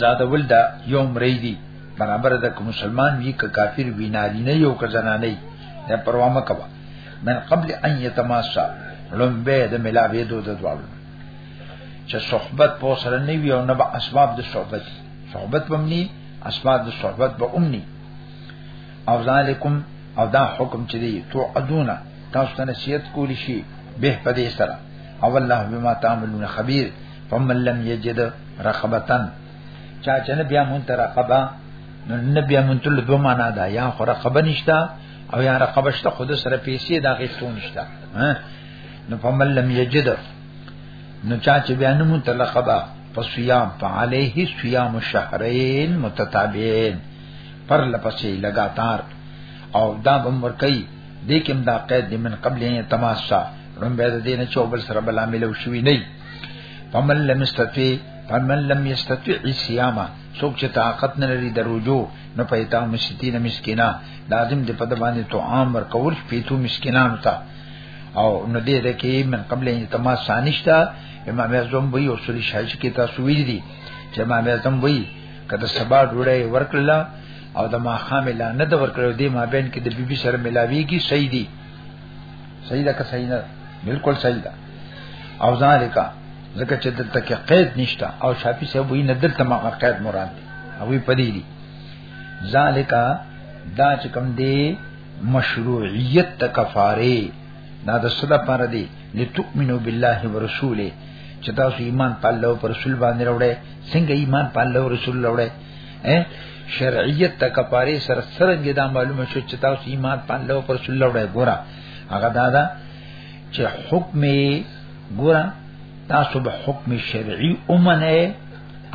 زادول دا یو مری دی برابر د کوم مسلمان وی ک کافر وی ناری نه یو ک زنانه نه پروا مکوا من قبل ان یتماسا لم به د ملاوی دو د دوالو چې صحبت په سره نه وی او نه به اسباب د صحبت صحبت بمنی اسباب د صحبت به امنی او ذالکم او دا حکم چې دی تو ادونا تاسو ته نصیحت کولی شي به په دې سره او الله بما تعملون خبير فمن لم يجد رقبتن چا چې نه بیا مونږ ته رقبه نو نه بیا مونږ ته دوه معنا ده یا خو رقبه نشته او یا رقبه شته خود سره پیسې دا غیښتو نشته نو فمن لم يجد نو چا چې بیا نه مونږ ته رقبه فصيام فعليه صيام شهرين متتابعين پر لپسې لگاتار او دا بمر کوي دې کوم دا قید د من قبل یې تماسا رم به د دین چوبل سره بل عاملو شوی نه فمن لم استطيع فمن لم يستطيع الصيام څوک چې طاقت نه لري د رجوع نه پیدا مسکین مسکینا لازم دې په د باندې تو عام ور کول پیتو مسکینان ته او نو دې ده کې من قبل ان تماس سانشتا امام اعظم وی او سری شایش کې تاسو وی دي چې امام اعظم وی کله سبا ډوړې ورکړه او د ماخام لا نه د ورکړو دی ما بین کې د بیبي سره ملاویږي صحیح دی صحیح ده که صحیح نه بالکل صحیح ده او ذالک ځکه چې دلته کې قید نشته او شافعي صاحب وی نه دلته ما قید مراد دی او وی پدې دي ذالک دا چې کوم دی مشروعیت د کفاره دا د صدا پر دی لتؤمنو بالله ورسوله چې تاسو ایمان په الله او رسول باندې وروړي څنګه ایمان په الله او رسول وروړي شرعیت د کفاره سره سره دا معلومه شو چې تاسو ایمان پان له پر رسول الله وړه ګوره هغه دا ده چې حکم ګوره تاسو به حکم شرعي اومنه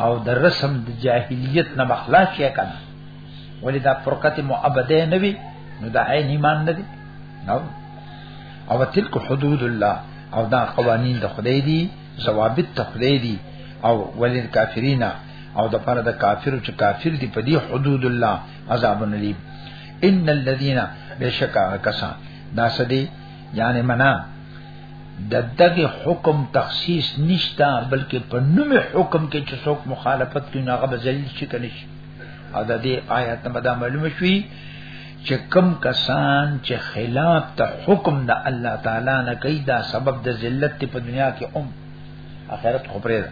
او د رسم د جاهلیت نه مخلاص شئ کنه ولې دا فرقت معبده نه وي نو دا عین ایمان نه دي نو او تلک حدود الله او دا قوانین د خدای دي ثوابت د خدای دي او ولل کافرینا او د پاره د کافر چې کافر دی په دې حدود الله عذاب نلیم ان الذين بشکا کسا دا سدي یعنی منا د دغه حکم تخصیص نشتا بلکې په نوم حکم کې چې څوک مخالفت کوي هغه به ذلیل شي کني شي او د دې آیات نه دا معلومه شوي چې کم کسان چې خلاف ته حکم د الله تعالی نه کوي دا سبب د ذلت په دنیا کې هم آخرت خبره ده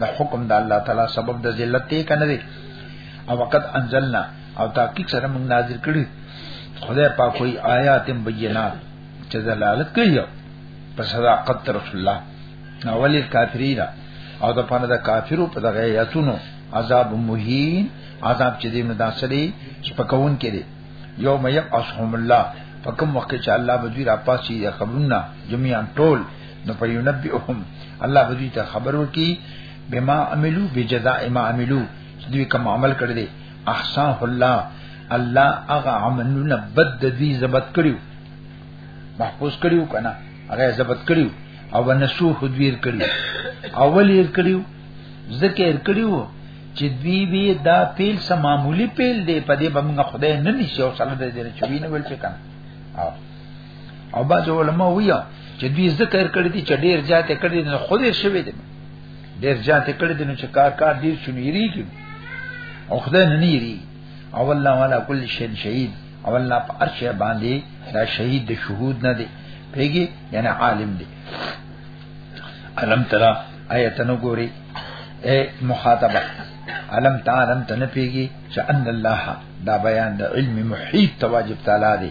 د حکم د الله تعالی سبب د ذلت ته کنه دی او وقت انزلنا او تحقیق سره موږ نازل کړی خدای پاک کوئی آیات بینات چې دلالت کوي په صداقت رسول الله نو ولې کافرینا او د پانه د کافرو په دغه آیاتونو عذاب مهین عذاب چې دې مداسري سپکون کړي یوم یبعثهم الله فکم وقت چې الله بجیر اپاسی یا خبرنا جميعا ټول نو په ينبئهم الله بدی ته خبر ورکی بما عملو بجزاء ما عملو چې دوی کوم عمل کړی دی احسان الله الله هغه عملونه بد دی زبط کړیو محفوظ کړیو کنه هغه زبط کړیو او ونسو حدویر کړیو اول یې کړیو ذکر کړیو چې دوی به دا پیل سم معمولی پیل دی په دې باندې خدای نه نشي او صلی الله علیه وسلم دې چوي نه ویل پکانه او باز علماء ویا چې دوی ذکر کړی دي چې ډیر زیات کړی نه خو دې شوی دي ډیر زیات کړی دي چې کار کار ډیر شنیری کی او خدای نه نیری او الله والا کل شی شهید او الله په هر شی باندې دا شهید د شهود نه دی پیږي یعنی عالم دی علم ترا آیت نو ګوري اے مخاطبه علم تعلم تنپیږي چې ان الله دا بیان د علم محیط تواجب تعالی دی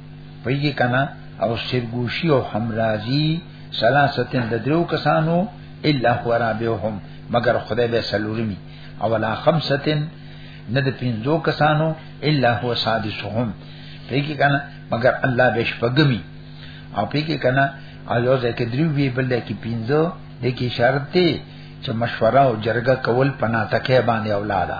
پېږي کنا او سرګوشي او همراضي سلاستن د درو کسانو الا هو رابهم مگر خدای به سلورمي او لا خمستن نه د پنځو کسانو الا هو سادسهم پېږي کنا مگر الله به شپګمي او پېږي کنا او یو ځکه درو وی بل کې پنځو د کی شرط چې مشوره او جرګه کول پناه تکه باندې اولاده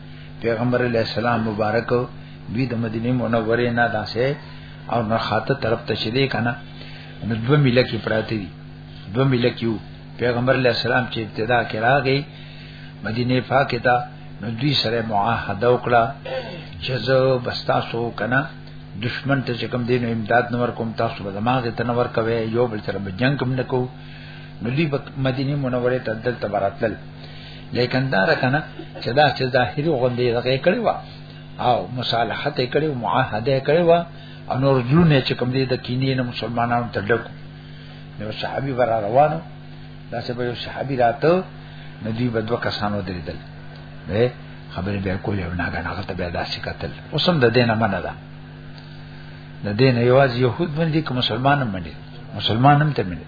پیغمبر علی السلام مبارک دوی د مدینه منوره نه داسه او نه خاطه طرف ته شیدې کنه نو دو ملک پراتی دي دو ملک یو پیغمبر علی السلام چې ابتدا کې راغی مدینه پاکه ته نو دوی سره معاهده وکړه چې زه بستا سو کنه دشمن ته چې کوم دین امداد نور کوم تاسو به دماغ ته نور کوي یو بل سره به جنگ کوم نکو نو دی مدینه منوره ته دلته براتل لیکن دا رکنه چې دا چې ظاهري غوندې دغه کړی و او مصالحت کړی و معاهده کړی و او نور جنونه چې کوم دې د کینې نه مسلمانانو ته ډکو نو صحابي ور روانو دا چې یو صحابي راته نو دوی به دوه کسانو درېدل به خبرې به کولې او نه غنا غته به داسې قتل اوسم د دینه منه ده د دینه یواز يهود باندې کوم مسلمانان باندې مسلمانان ته باندې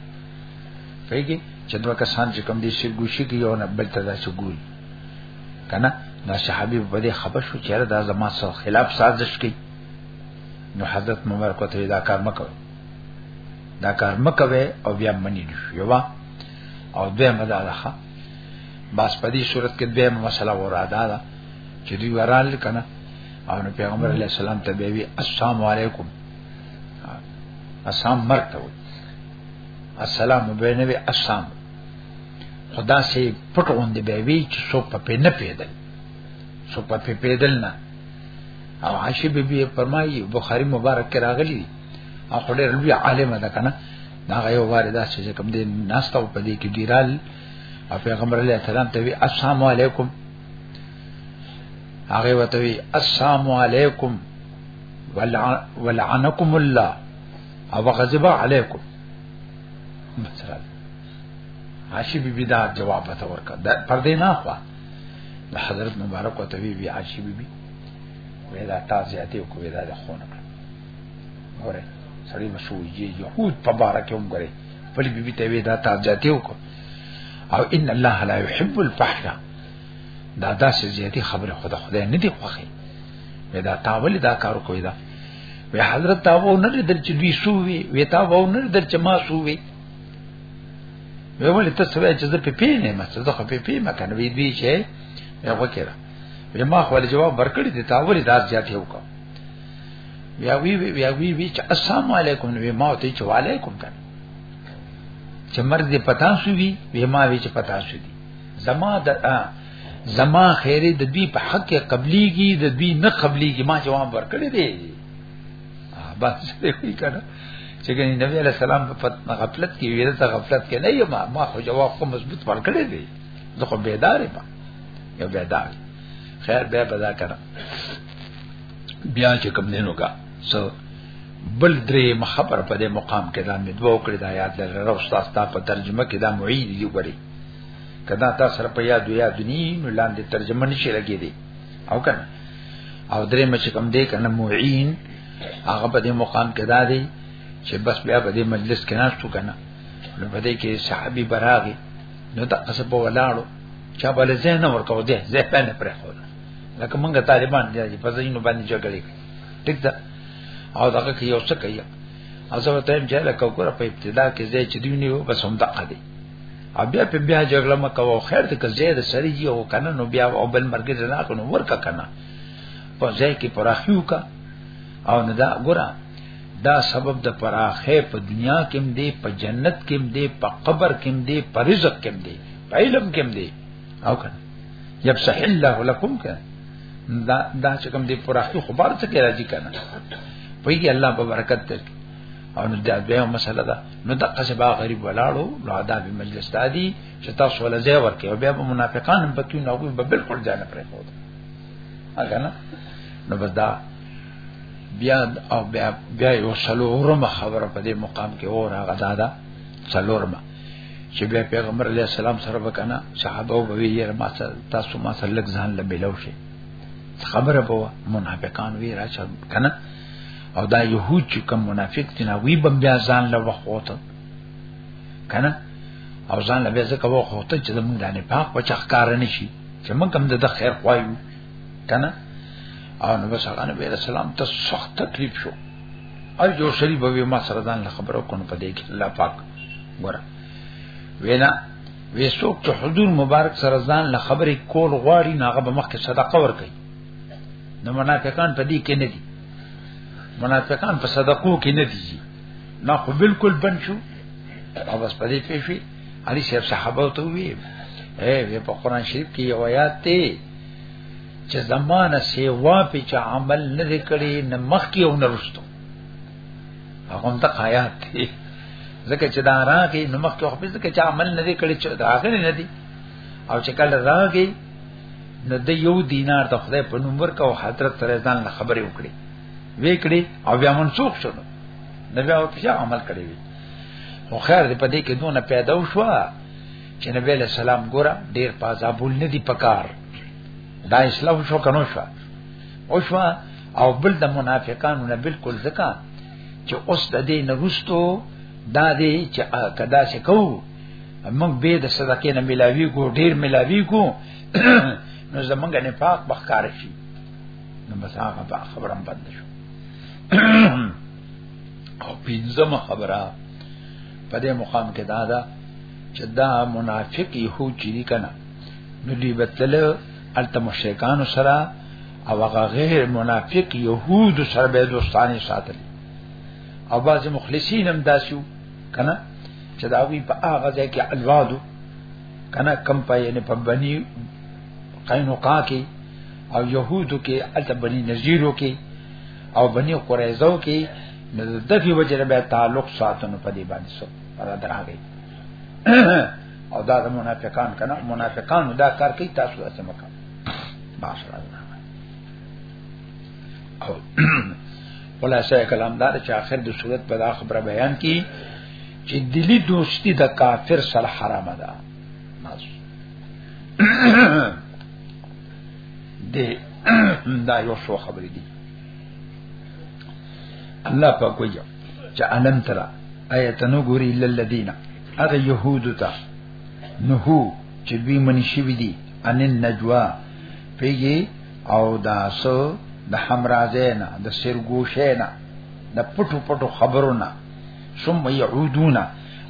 پیګي چې دوه کسان چې کوم دي شرک وشي کې یو نه بل ته دا چګوري کنه دا صحابي په دې خبر شو چې دا زما سره خلاف سازش کوي نو حضرت عمر کو ته دا کار مکوي دا کار مکوي او بیا منی دي یو او دوی مدارخه بس په دې صورت کې دوی مسله وراده ده چې دوی ورال کنه او نو پیغمبر علی السلام ته وی السلام علیکم اسام مرته السلام بینوی اسام خدا سي پټ غوند به وی چې سو په پې نه پیدل سو په پې پیدل نه او عائشه بی بی فرمایي بخاری مبارک کې راغلی او خډیر لوی عالم ده کنه دا یو واردا چې کوم دې ناسته په دې کې ډیرال او پیغمبر علیه السلام ته وی السلام علیکم هغه وته وی السلام علیکم ولعنکم الله او غضب علیکم مثلا عاشی بی بی دا جواب ته ورکړه دا پر دې نه خوا د حضرت مبارک او طبيب بی عاشی بی بی وې دا تاسو ته کو وې دا خونه ګوره سړی مسوجي يهود په بارک هم ګوره بل بی بی ته وې دا تاسو ته کو او ان الله لا يحب الفحش دا داسې زیاتی خبره خدا خدای نه دی خوخي وې دا تاول دا کار کوي دا وی حضرت تاو نه لیدل چې دوی سو وی وی تاو نه لیدل چې ما سو وی وی ولې تاسو وی چې زه په پی نه ما زه خو په پی ما کنه وی دوی چې یا وکړه وی ما خو جواب ورکړی دی تاو لري داس زیات یو کوم بیا وی بیا وی وی چې السلام علیکم وی ما ته چې وعلیکم کنه چې مرز دې پتا شو وی وی ما وی چې پتا شو دي زما د زما خیره د دوی په حق قبليږي د دوی نه قبليږي ما جواب ورکړی دی بس دې کوي کنه چې ګنې نبی علی السلام په فتنه غفلت کې ویل ته غفلت کې نه یم ما خو جواب خو مضبوط ورکړی دی زه خو بیدار یم یو بیدار خیر به پدا کړه بیا چې کوم دینو کا سو بل درې مخبر په دې مقام کې دا مې دوه کړی دا یاد لرم استاد تا په ترجمه کې دا معید دی وګړي کدا تا سره په یاد یاد نی نو لاندې ترجمه نشي لګې دي او کنه او درې مچ کم دی کنه معین هغه په دې مقام کې دا دی چې بس بیا په دې مجلس کې ناشتو کنه نو په دې کې صحابي براغي نو دا قصب ولاړو چا بل زه نه ورکو دې زه په نه پرې خو لکه مونږ طالبان دي په ځینو باندې جګړې ټیک ده او دا کې یو څه کوي ازو ته هم چې لکه وګوره په ابتدا کې زه چې دی نیو بس هم دقه دی بیا په بیا جګړه مکو خیر ته که زید سری جی او کنه نو بیا او بل مرګ نه کنه ورکا کنه په ځای کې پراخیو کا او نه دا ګره دا سبب د پراخه په دنیا کې هم دی په جنت کې هم دی په قبر کې هم دی په رزق کې هم دی په علم کې هم دی او کنه یب صح الله لكم کنه دا دا چې کوم دی پراخه خبر څه کې راځي کنه په یي الله په برکت ته او دا به مسله ده نو دغه سبا غریب ولاړو نو آداب مجلس ته دي چې تاسو ولا ځای ورکې او بیا به منافقان هم پکې نه وي به بالکل ځان پرې خو هغه نه نو بس دا بیا او بیا بیا یو سلورمه خبره په دې مقام کې اور هغه دا ده سلورمه چې بیا پیغمبر علی السلام سره وکنا صحابه او بوی یې ما تاسو ما سره لګ ځان لبلو شي خبره بوا منافقان وی راځه کنه او دا يهود چې کوم منافق دي نه وی بم بیا ځان له وخوته کنه او ځان له بیا ځکه وخوته چې زمونږ نه پاک په چخکار نه شي چې موږ هم د خیر خوایو کنه او نو بس هغه نبی رسول الله ته سخت تکلیف شو او جو شریف به ما سره ځان له خبرو کونه پدې کې الله پاک ګور وینا وې څوک چې حضور مبارک سره ځان له خبرې کول غواړي ناغه به مخکې صدقه ور کوي نو منافقان په دې کې نه دي منافقان په صدقو کې نه دي نه خو بالکل بن شو او بس په دې پیښې علي صاحب صحابه ته وی اے وی په قران شریف کې یو آیات دی چې زمانه سیوا په چا عمل نه کړي نه مخ کې او نه رښتو هغه هم ته آیات دی ځکه چې دا راغی نو مخ کې خو به ځکه چې عمل نه کړي چې دا غني نه دي او چې کله راغی نو د یو دینار د خدای په نوم ورکاو حضرت سره ځان له خبرې وکړي وکړي او بیا منسوخ شو نو بیا او ته عمل کړی وي خو خیر دې په دې کې دونه پیدا وشو چې نبی له سلام ګوره ډیر پازابول نه دی پکار دا اسلام شو کنو شو او شو او بل د منافقانو نه بالکل ځکه چې اوس د دې نرستو دا دې چې کدا څه کوو موږ به د صدقې نه ملاوي کو ډیر ملاوي کو نو زمونږ نه پاک بخکار شي نو بس هغه به خبرم بند شو او پینځم خبره په دې مقام کې دا ده چې دا منافق یو چې دي کنه نو دی بتل الته مشرکان سره او هغه غیر منافق یهود سره به دوستانی ساتل او بعض مخلصین هم داسیو کنه چې دا وی په هغه ځای کې الوادو کنه کم په یعنی په بنی قینوقا کې او يهودو کې الته بنی نذیرو کې او بنی قریظو کې نو دغه وجره به تعلق ساتنو په دې باندې سو دا دراغي او دا د منافقان کنه منافقان دا کار کوي تاسو اسه مکه ماشاءالله او خلاصه کلام دا چې اخر د صورت په دا خبره بیان کی چې دلی دوستی د کافر سره حرام ده د دا یو شو خبرې دي الله په کوی چې علم ترا آیت نو ګوري الا الذين هغه يهود ته نو چې دوی منشي دي ان النجوا پیږي او دا سو د حمرازینا د سرګوشینا د پټو پټو خبرونه ثم يعودون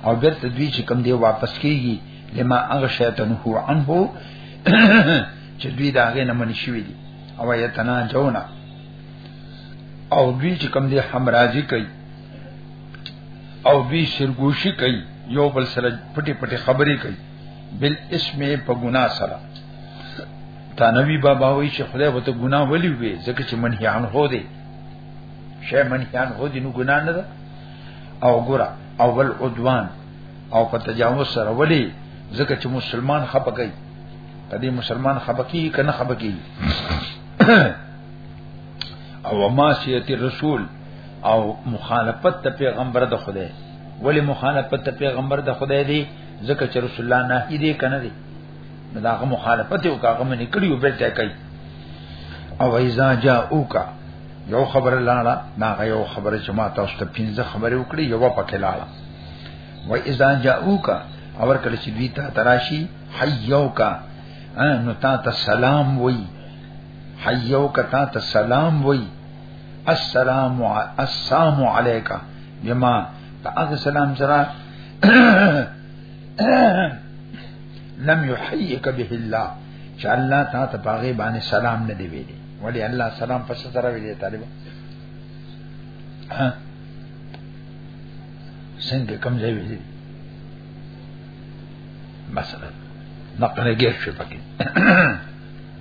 او بیرته دوی چې کم دی واپس کیږي لما اغشیتن هو عنه چې دوی دا غې نه منی شوی دي او یتنا جونا او دوی چې کم دی حمرازی کوي او دوی سرګوشي کوي یو بل سره پټي پټي خبرې کوي بل اسمه په ګنا سره دا نبی بابا وی چې خدای وته ګناه ولي وي ځکه چې منهیان هو دي شی منهیان هو دي نو ګناه نه ده او ګره اول عدوان او په تجاوز سره ولي ځکه چې مسلمان خپه کوي په دې مسلمان خپه کوي کنه خپه کوي او ما سیت رسول او مخالفت ته پیغمبر د خدای ولی مخالفت ته پیغمبر د خدای دی ځکه چې رسول الله نه دی کنه دی نو دا هغه مخالفت یو کاغه منی کړی او بل ځای کوي او ایزا جا اوکا یو خبر لاړه دا یو خبر چې ما تاسو ته پنځه خبرې وکړې یو پکې لاړه و ایزا جا اوکا اور کله چې دوی ته تراشی حیو کا نو تا ته سلام وای حیو کا تا ته سلام وای السلام السلام علیکا بما تا سلام سره لم يحييك به الله چې الله تا ته پاغه باندې سلام نه دی ویلي ولی الله سلام پس سره ویلي طالب څنګه کم ځای ویلي مثلا نقل ګر شو پکې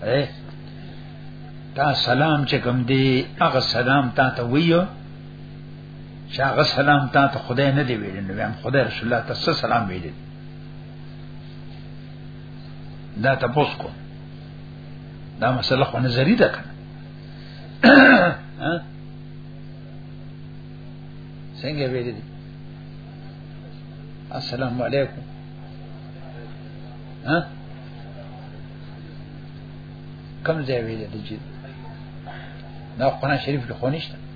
اے تا سلام چې کوم دی هغه سلام تا ته ویو چې هغه سلام تا ته خدای نه دی ویل نو هم خدای رسول الله ته سلام ویل دا تاسو کو دا مسله خو نظری ده کنه څنګه ویل دي السلام علیکم ها کوم ځای ویل دي چې دا قرآن شریف کې خو نشته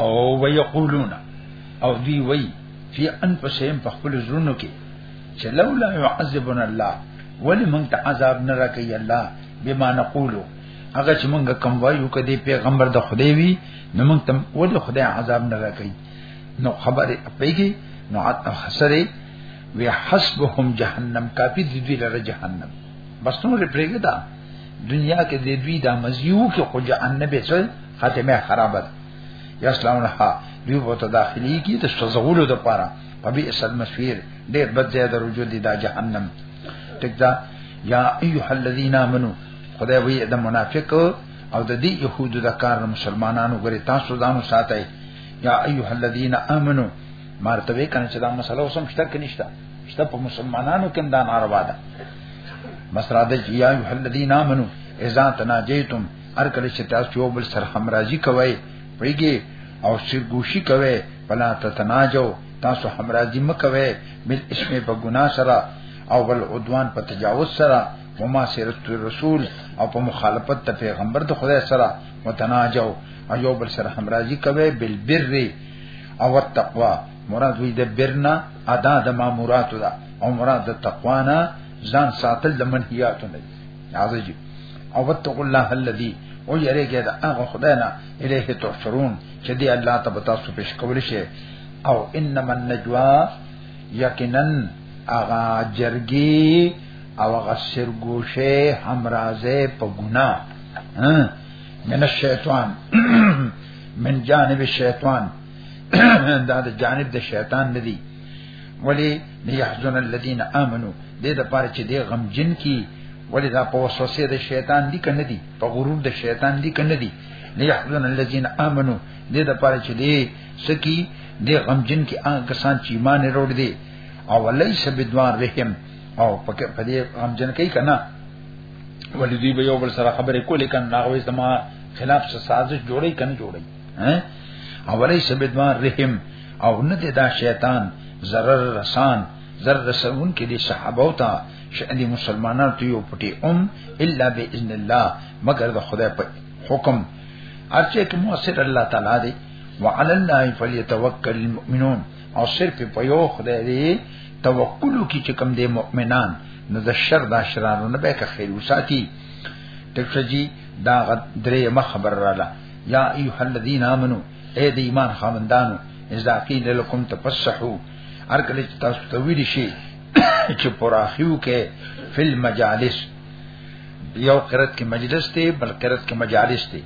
او ويقولون او دی وی فی انفسهم په خپل زړونو کې چې لولا يعذبنا الله ولی مونږ ته عذاب نه راکړي الله بما نقولو هغه چې مونږ کوم وایو کدي پیغمبر د خدای وی نو مونږ تم ول خدای عذاب نه راکړي نو خبره پیږي نو حسره وی حسبهم جهنم کافی دی دوی لره جهنم بس نو لري پرېګه دا دنیا کې د دوی د مزیو کې خو جهنم به څه خاتمه خراب ده یا اسلام نه دوی په داخلي کې د شزغولو د پاره په بي اسل مسویر ډېر بد ځای د رجوع دي دا جهنم ټیک ده یا ایه الذین امنو خدای وی د منافق او د دې يهودو د کار مسلمانانو غری تاسو ځانو ساتي یا ایه الذین امنو مرتبه کنه چې دا مسله اوسم شته کنيشته شته په مسلمانانو کې دا ناروا ده مسرا د یا ایه الذین آمنو اذا تناجیتم هر کله چې تاسو یو بل سره همراضی کوی پیږي او سرګوشي کوي فلا تتناجو تاسو همراضی مکوي بل اسمه په ګنا سره او بل عدوان په تجاوز سره وما سیرت رسول او په مخالفت ته پیغمبر د خدای سره متناجو او یو بل سره همراضی کوي بل بر او التقوا مراد وی د برنا ادا د ماموراتو دا او مراد د تقوا نه ځان ساتل د منهیاتو نه دي عاجزي او وتقوا الله الذي او یریږي دا هغه خدای نه الیه تحشرون چې دی الله ته به تاسو پیش کول شي او انما النجوا یقینا اغا جرګي او هغه سرګوشه همرازه په ګنا من الشیطان من جانب الشیطان دا د جانب د شیطان ندی ولی لیحزن الذین آمنو دې د پاره چې دې غمجن کی ولی دا په وسوسه د شیطان دی کنه دی په غرور د شیطان دی کنه دی لیحزن الذین آمنو دې د پاره چې دې سکی دې غمجن کی ان کسان چې ایمان وروړي دي او ولیس بدوار رحم او پکې په دې غمجن کوي کنه ولی دوی به یو بل سره خبرې کولې کنه هغه زما خلاف سازش جوړی کنه جوړی ها اولی سبد ما رحم او نه دا شیطان zarar رسان zarar رسون کې دي صحابه او تا شأن مسلمانانو ته یو پټي ام الا باذن الله مگر د خدای په حکم ارچه کې موثر الله تعالی دی وعلى الله فليتوكل المؤمنون او صرف په یو خدای دی توکل کی چې کوم دی مؤمنان نو د شر د شرانو نه به که خیر وساتي تکشجی دا غد درې مخبر رااله یا ایها الذین آمنو اے د ایمان خاوندانو اذا قیل لكم تفسحوا هر کله چې تاسو ته ویل شي چې پراخیو کې فل مجالس یو قرت کې مجلس دی بل قرت کې مجالس دی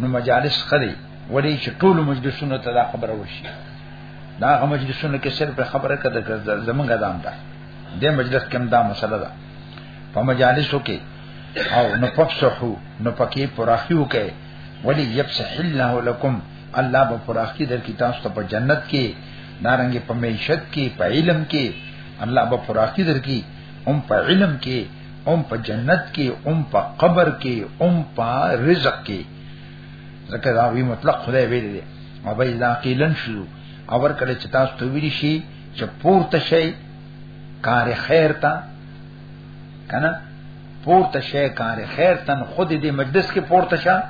نو مجالس خري ولی چې ټول مجلسونو ته دا خبره وشي دا هغه مجلسونو کې صرف خبره کده زمونږ دام ده د مجلس کې دا مسله ده په مجالسو کې او نفسحو نو پکې پراخي وکي ولی یفسح الله لكم الله به پراخي در کی تاسو ته په جنت کې دارنګ په معیشت کې په علم کې الله به پراخي در کی هم په علم کې هم په جنت کې هم په قبر کې هم په رزق کې ځکه دا وی مطلق خدای ویل دی او به اذا قیلن شو اور کله چې تاسو ته ویل شي چې پورته شي کار خیر ته کنه پورته شي کار خیر تن خود دې مجلس کې پورته شه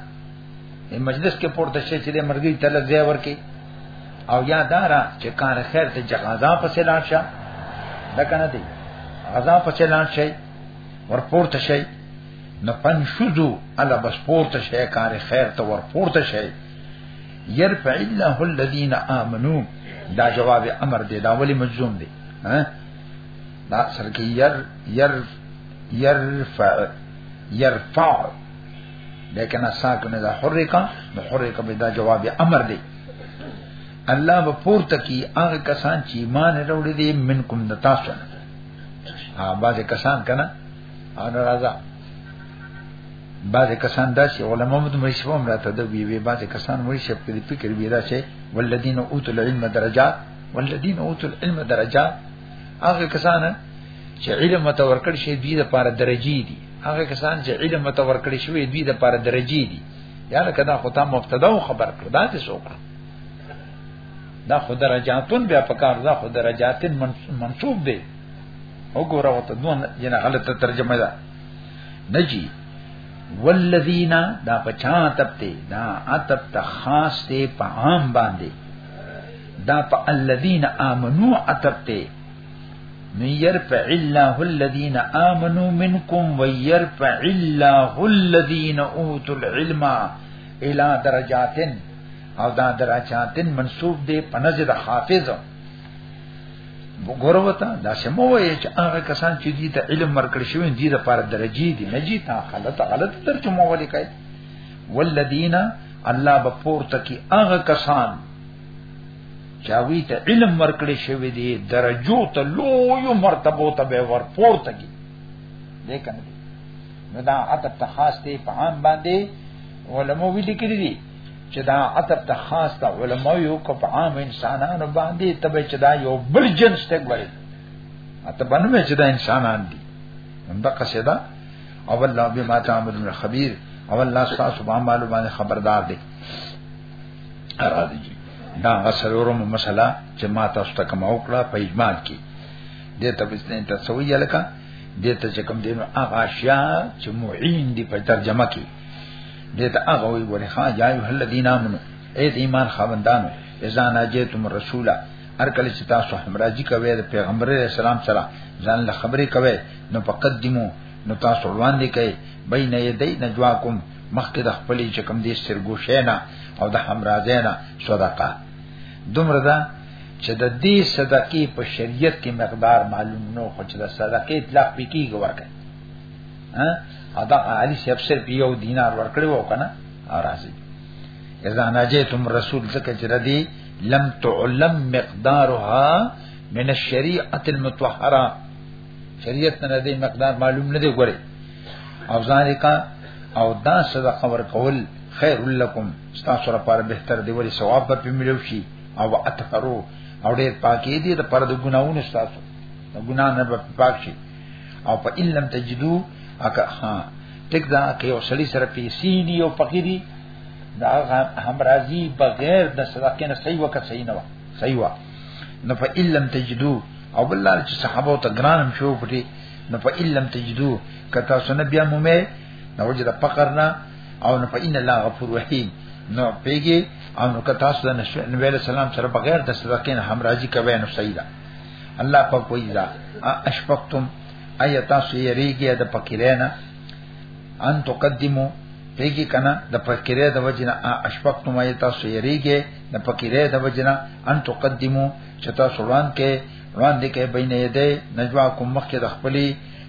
دې مجلس کې پورته شي چې دې مرګي تل ځای ورکی او یا دارا چې کار خیر ته جغازا پسې لاړ شه دا کنه دی غزا پسې لاړ شي ور پورته شي نو پنشوزو الا بس پورته شي کار خیر ته ور پورته شي يرفع الله الذين امنوا دا جواب امر دی دا ولی مجزوم دی ها دا اصل کې ير ير يرفع يرفع لیکن ساکن دا حرکا نو حرکا به دا جواب امر دی الله به پورته کی هغه کسان چې ایمان وروړي دي منکم د تاسو نه ها باز کسان کنه ان راځه بعض کسان داسې علما مو د مشفوم راته د وی وی بعض کسان مو شپ کې فکر وی دا چې ولذین اوتل علم درجات ولذین اوتل علم درجات هغه کسان چې علم ته ورکړ شي دوی د پاره درجی دي هغه کسان چې علم ته ورکړ شي دوی د پاره درجی دي یا لکه دا خدای مبتدا او خبر کړ دا څه څوک دا خو درجاتون بیا پکار دا خو درجاتن منصوب دی وګوره وته دون جنا غلطه ترجمه ده نجی والذین دا پچا تپته دا اتپ خاص ته په عام باندې دا په الذين امنو عتب ته نو يرفع الله الذين امنوا منكم ويرفع الله الذين اوتوا العلم الى درجات او دا درجات منسوب دي په نزد حافظ وګوره وتا دا سمو وای چې هغه کسان چې دي ته علم ورکړ شوی دي د پاره درجی دي نه جی تا غلط غلط ترجمه ولې کوي والذین الله بپور تکي هغه کسان چاوی ته علم ورکړی شوی دی درجو ته لوی مرتبه ته به ورپورته کی دې کنه نو دا عتب ته خاص دی په عام باندې علماء ویل کړی دي چې دا عتب ته خاص ته علماء یو کو په عام انسانانو باندې تبه چې دا یو بل جنس ته غوړي اته باندې چې دا انسانان دي همدا قصیدا او الله بما تعملون خبير او الله تاسو باندې خبردار دی راځي دا غسلورم مسله چې ما تاسو ته کوم وکړه په اجماع کې د تبسنین تسویه لکه د ته چې کوم دینو هغه اشیاء چې معین دي په ترجمه کې د ته هغه وی ورې ها جای الذین امنو اې د ایمان خاوندانو اذا ناجیتم رسولا هر کله چې تاسو همراځي کوي د پیغمبر اسلام سره ځان له خبرې کوي نو فقدمو نو تاسو روان دي کوي بین یدی نجواکم مخکې د خپلې چې کوم دې سرګوشې نه او د همراځې نه صدقه دومره ده چې د دې صدقې په شریعت کې مقدار معلوم نو خو چې د صدقې اطلاق پکېږي ورکړي ها ادا علي صاحب سر په یو دینار ورکړي وو کنه او راځي اذا ناجیتم رسول ذکر چې ردی لم تعلم مقدارها من الشریعه المتطهره شریعت نه دې مقدار معلوم نه دی ګوري او ذالک او دا صدقه ور کول خیر لکم تاسو لپاره بهتر دی ولی ثواب به ملو شي او اتقرو او ډېر پاکي دي د پر د ګناونو تاسو د ګنا نه به پاک شي او په ان لم تجدو اکه ها ټیک دا کې او سړی سره پیسې دي او فقيري دا همرازي بغیر د صدقې نه صحیح وکړ صحیح نه و صحیح و نه فإن لم تجدو او بل لار چې صحابه ته ګرانم شو پټي نه فإن لم تجدو کتا سن بیا مومه نه وجد فقر نه او نه فإن الله غفور رحیم نو پیګي او نو کتا سن نبی علیہ السلام سره بغیر د صدقین هم راضی کوي نو صحیح ده الله په کوئی ځا اشفقتم ایتا سیریږي د فقیرانه ان تقدمو پیګي کنه د فقیره د وجنه اشفقتم ایتا سیریږي نه پکې ده د وجنا ان تقدمو چتا سوړان کې وړاندې کې بینه دې نجوا کوم مخ کې د خپلې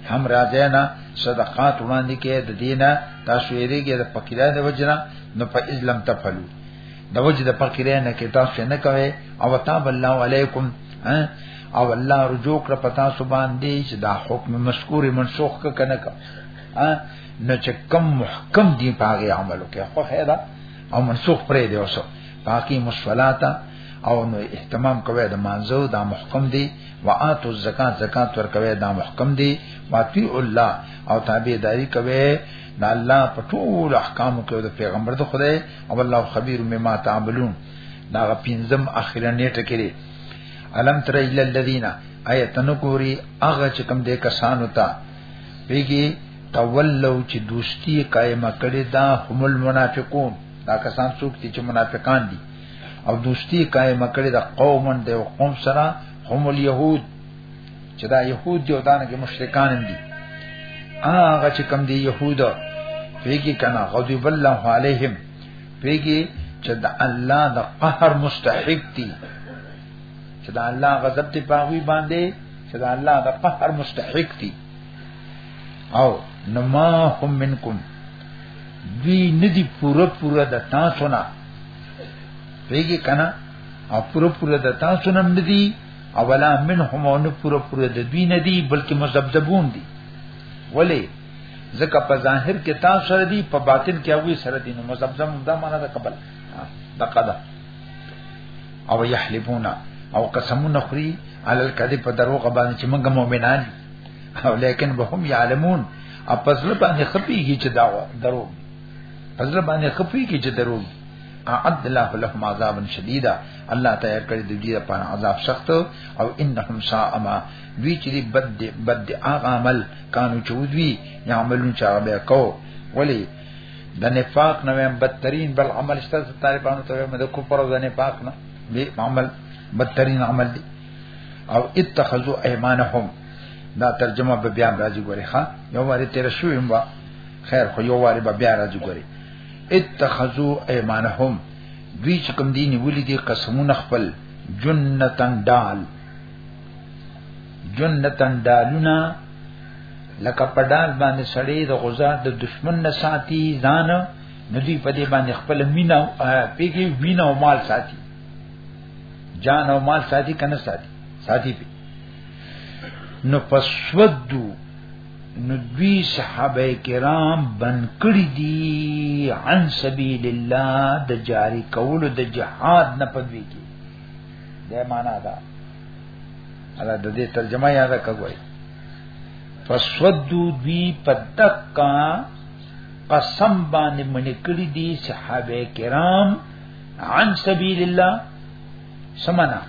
هم راځینا صدقات وړاندې کې د دینه تاسو یې ریګه د پکې ده د وجنا نو په اسلام تفلو د وجه د پکې نه کې تاسو نه کوي او تاب الله علیکم او الله رجوع کړ پتا سو باندې چې دا حکم مشکور منسوخ ک کنه ک نو چې کم محکم دی پاغه عملو کې خو خیره او منسوخ پرې دی اوسو باقی مصلاتا او نو اهتمام کوي د مانزو دا محکم دی واتو زکات زکات ور کوي دا محکم دی واتی الله او تابعداري کوي دا الله په ټول احکام کې د پیغمبر د خدای او الله خبير مما تعملون دا پنځم اخیرا نیټه کړي علم تر الا الذين ايتنو ګوري هغه چې کوم دې کسانو ته پیږي تولو چې دوستی قائمه کړي دا هم المنافقون دا کسان څوک دي چې منافقان دي او دوستی قائمه کړي د قومن د قوم سره هم اليهود چې دا يهود دي او دا نه مشرکان دي هغه چې کم دي يهود پیږي کنا غضب الله عليهم پیږي چې د الله د قهر مستحق دي چې د الله غضب ته پاغوي باندې چې د الله د قهر مستحق دي او نما هم منکم دی ندی پورا پورا د تاسو نه پیږي کنه او پورا پورا د تاسو نه ندی اولا منهم او نه پورا پورا د دوی نه دی بلکې مزبذبون دي ولی ځکه په ظاهر کې تاسو سره دی په باطن کې هغه سره دی نو مزبذب دا معنا ده قبل دقه ده او يحلفون او قسمونه خوري علی الکذب په دروغ باندې چې موږ مؤمنان او لیکن به هم يعلمون اپزل باندې خپيږي چې دا درو پزل باندې خپيږي چې درو اعد الله لهم عذابا شديدا الله تیار کړی د دې لپاره عذاب سخت او انهم ساء ما دوی چې بد بد عمل کانو چودوی یعملون چا به کو ولی د نفاق نه ویم بدترین بل عمل شته طالبانو ته ویم د کفر او د نفاق نه به عمل بدترین عمل دی او اتخذوا ايمانهم دا ترجمه به بیا راځي ګوري ها یو واره تیر شویم وا خیر خو یو واره به بیا راځي ګوري اتخذوا ايمانهم دوی چې کوم دین ولې دي قسمونه خپل جنتن دال جنتن دالونا لکه پډال باندې سړی د غزا د دشمن نه ساتي ځان ندی په دې باندې خپل مینا پیګي وینا او مال ساتي جان او مال ساتي کنه ساتي ساتي پی. نو پسودو نو دوی صحابه کرام بن کړی دي عن سبیل الله د جاری کولو د جهاد نه پدوي کې دې معنا دا الا د دې ترجمه یاد کړئ فسودو دی پدکا قسم باندې منی کړی دي صحابه کرام عن سبیل الله سمنا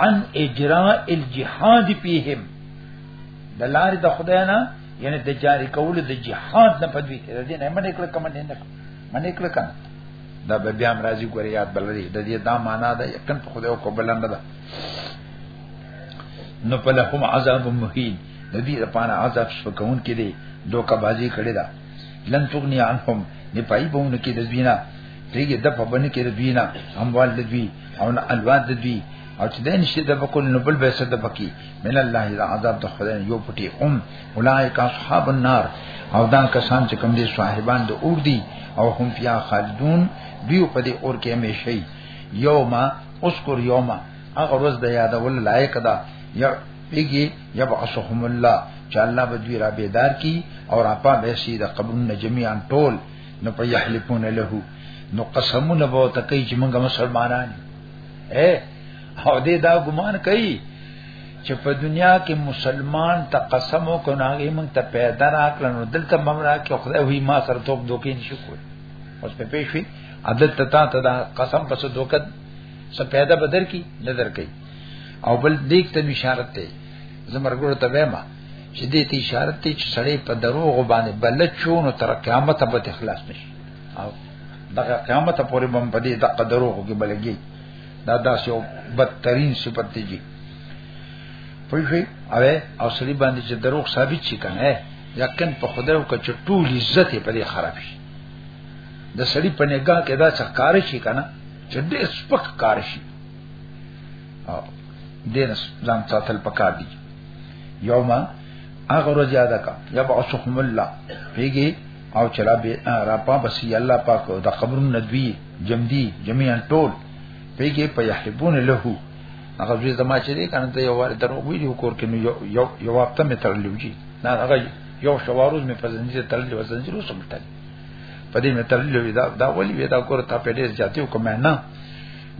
عن اجراء الجهاد فيهم دلار د خدای نه یعنی د جاری کول د جهاد نه پدوی د دې نه منی کړ کوم نه منی کړ کنه دا به بیا مرضی ګوري یاد بلری د دې دا معنا ده یقین په خدای او کو بلند ده نو په لهم عذاب مهین د دې لپاره عذاب سکون کې دي دوکه بازی کړي دا لن تغنی عنهم نه پای بهون کې د دوینا دیګه د په بن کې د دوینا اموال د دوی او نه الوان د دوی او چې دین شي د بکل نو بل به صد بکی من الله اذا عذاب د خدای یو پټي هم اولائک اصحاب النار او دا کسان چې کوم دي صاحبان د اور دي او هم فیا خالدون دوی په دې اور کې همیشه یوما اذكر یوما هغه ورځ د یادول لایق ده یا پیږي یبعثهم الله چې الله به دوی را بیدار کی او را پا به سي د قبول نه جميعا ټول نو په یحلفون له نو قسمونه به تکي چې موږ مسلمانان اے او دې دا ګمان کوي چې په دنیا کې مسلمان ته قسم وکړ نو هغه موږ ته پیدا راکړل نو دلته ممرا کې خدای وی ما سره توپ دوکې نشي کول اوس په پیښ وی عدل تتا ته دا قسم پس دوکد څه پیدا بدر کی نظر کوي او بل دیک ته اشاره ته زمرګور ته وېما چې دې ته اشاره ته چې سړی په دروغ باندې بل چونو تر قیامت به تخلاص نشي او دغه قیامت پورې بم پدې دغه دروغ کې بلګي دا داسې بدترین صفت دی پوه شئ اوه او سړي باندې چې دروغ ثابت شي کنه یقین په خدای او کچ ټول عزت په دې خراب شي د سړي په نگاه کې دا څه کار شي کنه چې دې سپک کار شي او دې ځان ساتل پکار دي یوما هغه ورځ یاد کا یا بعثهم الله پیږي او چلا به را پا بسی الله پاک د قبر ندوی جمدی جميعا ټول پیږي په یحبون له هغه دوی زما چې دی کنه ته یو واره درو ویلی کور کې نو یو یو هفته مې تر لوجي نه هغه یو شواروز مې په زنجیر تر لوي زنجیر وسم تل په دې مې تر لوي دا دا ولی وی دا کور ته په دې ځاتیو کوم نه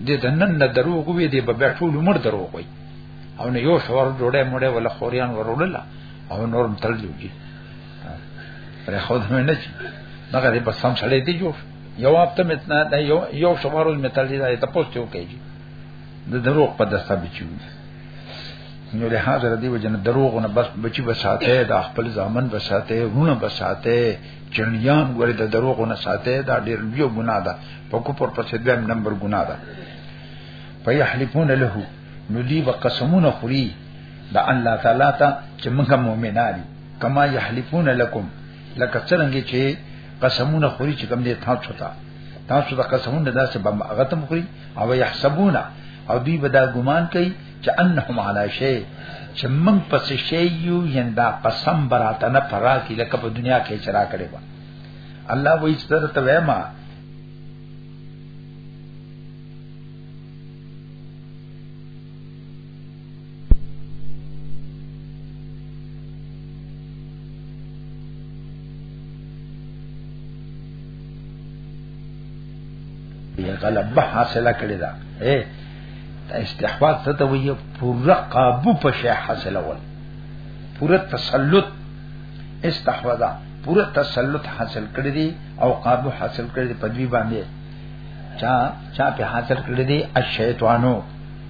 دې د نن نه درو وی دې به ټول عمر درو وی او نه یو شوار جوړه مړه ولا خوریان ورولل او نورم تل لوجي پر خود مې نه چی هغه دې بس سم سړې دی جوړ یو هفته مې نه یو یو شواروز مې تر لوي دا ته پوسټ یو کوي د دروغ په دسته بچو نو له هغه ردی وجنه دروغ نه بس بچي بساته د خپل ځامن بساته رونه بساته چنیان ګوري د دروغ نه ساته دا ډیر یو ګناه ده په کو پر پسې دویم نمبر ګناه ده فیحلفون له نو دی به قسمونه خوري د الله تعالی ته چې موږ مؤمنان کما یحلفون لکم لکه څنګه چې قسمونه خوري چې کوم دې تاسو ته تاسو د قسمونه داسې بم غتم خوري او يحسبون او دوی به دا ګمان کوي چې انهم علی شی چې من پس شی یو یندا قسم براته نه پرا کی لکه په دنیا کې چرا کړي با الله وې ستر ته وېما غلبه حاصله کړی دا اے استحواذ ته ته وی پورا قابو په شی حاصله ول پورا تسلط استحواذ پورا تسلط حاصل کړی دی او قابو حاصل کړی دی په دوی باندې چا چا په حاصل کړی دی الشیطانو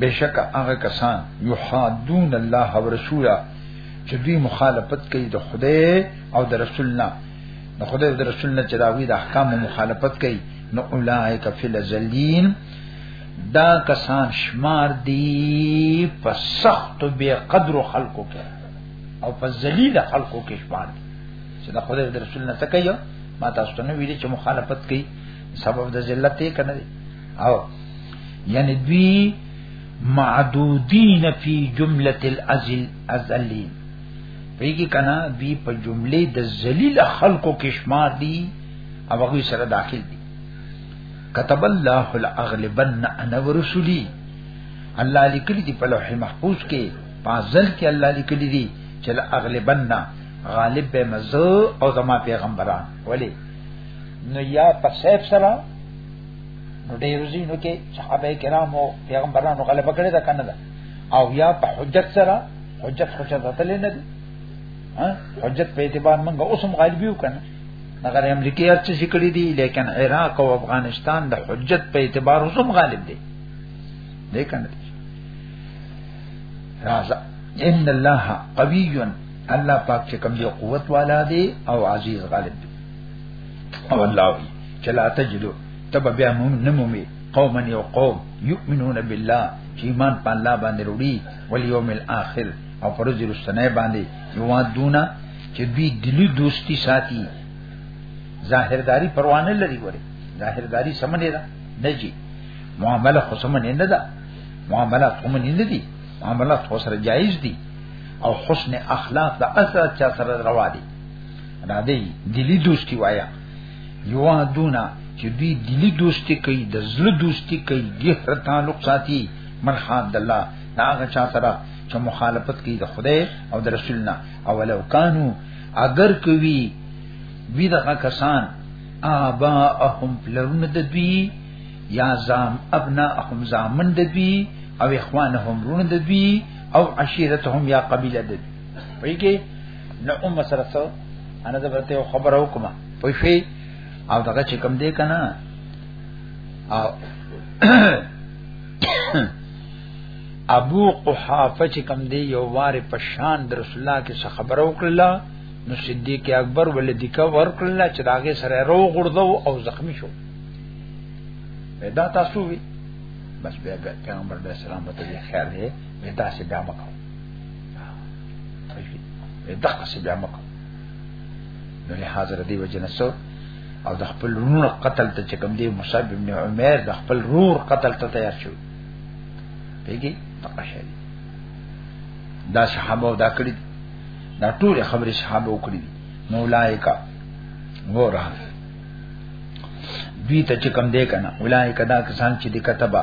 بشک هغه کسان یحادون الله او رسوله چې دوی مخالفت کوي د خدای او د رسول نه نو خدای او د رسول نه چې داوی د احکام مخالفت کوي نو اولائک فی الذلین دا کسان شمار دی په سخت بے قدر خلقو کې او په ذلیل خلقو کې شمار دی چې د خدای او د رسول نه تکایو ما تاسو ته ویلي چې مخالفت کوي سبب د ذلت یې کنه او یعنی دوی معدودین فی جمله الازل ازلین پیږي کنا دی په جمله د ذلیل خلقو کې شمار دي او هغه سره داخل دي كتب الله الاغلبن انا ورسلی الله لیکلی دی په لوح محفوظ کې پازل کې الله لیکلی دی چې الاغلبن غالب به مزه او زما پیغمبران ولی نو یا په سیف سره نو ډیرو زینو کې صحابه کرام او پیغمبرانو غلبه کړې ده کنه ده او یا په حجت سره حجت حجت اتلې نه دي ها حجت په اعتبار موږ اوس هم غالب یو کنه مګر امریکای هر څه کړې دي لیکن عراق او افغانستان د حجت په اعتبار اوس هم غالب دي دې کنه راځه ان الله قوی الله پاک چې کوم دی قوت والا دی او عزیز غالب دی او الله وی چلا تجدو تب بیا مون نمومی قوما یو قوم یؤمنون بالله چې ایمان په الله باندې وروړي ول یوم الاخر او پر ورځې رسنه باندې یو دونا چې دوی دلی دوستی ساتي ظاهرداری پروانه لري وره ظاهرداری سمنه ده نه جی معاملات خو سمنه نه ده معاملات هم نه دي معاملات خو سره جایز دي او حسن اخلاق د اثر چا سره روا دي دا دی دلی دوستی وایا یو دونه چې دوی دلی دوستی کوي د زړه دوستی کوي د هر تعلق ساتي مرحاد الله دا هغه چا سره چې مخالفت کوي د خدای او د رسول نه او لو کانو اگر کوي وی دغه کسان آبا اهم پلرون د دوی یا زام ابنا اهم زامن د دوی او اخوانهم رون د دوی او عشیرتهم یا قبیله د دوی ویګي نو ام سره سو انا زه ورته خبر او کومه پوي شي او دغه چې کم دی کنه او ابو قحافه چې کم دی یو وار په شان د رسول الله کې څخه خبر او کړلا نو صدیق اکبر ول دیکه ور کړلا چې داګه سره رو غردو او زخمی شو پیدا تاسو وی بس بیا پیغمبر علیہ السلام ته خیر دی ودا سي بیا مکو دغه څه بیا مکو نو له حاضر دی وجنه سو او د خپل رونو قتل ته چې کوم دی مصعب ابن عمر د خپل رور قتل ته تیار شو پیږي دغه شی دا صحابه دا کړی دا ټول خبرې صحابه وکړي مولایکا ګوره دوی ته چې کم دی کنه اولای کدا کسان چې دی کتبه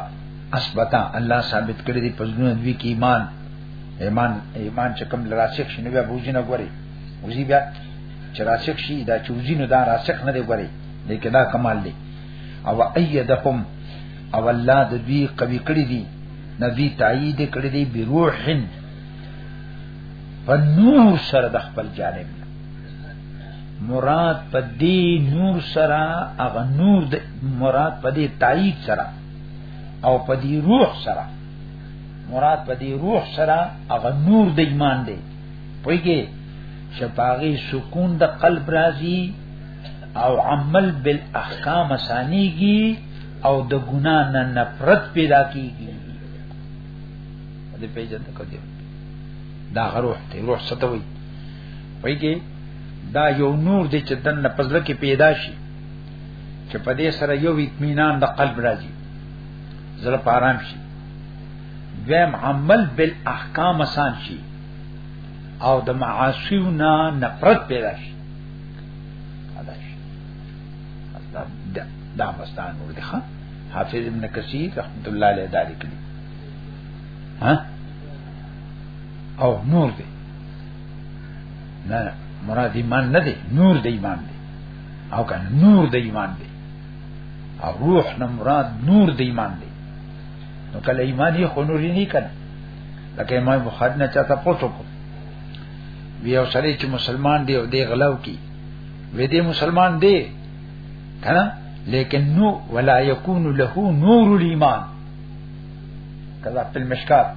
اثبتا الله ثابت کړی دی پزونه دوی کې ایمان ایمان ایمان چې کوم لراسخ شنو بیا بوزي نه ګوري وزي بیا چې راسخ شي دا چې وزي نو دا راسخ نه دی ګوري لیکن دا کمال دی او ايدهم او الله د دوی قوي کړی دي نبی تایید کړی دی بروحن په نور سره د خپل جانب مراد په دې نور سره هغه نور د مراد په دې تایید سره او په دې روح سره مراد په دې روح سره هغه نور د ایمان دی پویږي شپاغي سکون د قلب راځي او عمل بالاحکام اسانيږي او د ګنا نه نفرت پیدا کیږي دې پیژند کړی دا روح ته روح ستوي پویږي دا یو نور دی چې دنه پزله کې پیدا شي چې په دې سره یو اطمینان د قلب راځي زړه پارام شي دویم عمل بالاحکام آسان شي او د معاصیو نه نفرت پیدا شي ادا شي دا دا مستان ور دي حافظ ابن کثیر رحمت الله علیه دا لیکلی ها او نور دی نه مراد ایمان نه دی نور دی ایمان دی او کنه نور دی ایمان دی او روح نه مراد نور د ایمان دی نو کله ایمان یې خو نور نه کړ لکه امام بخاری نه چاته پوښتنه کو وی او سړی چې مسلمان دی او دی غلو کی وی دی مسلمان دی کنه لیکن نو ولا یکون له نور الایمان کذا په مشکات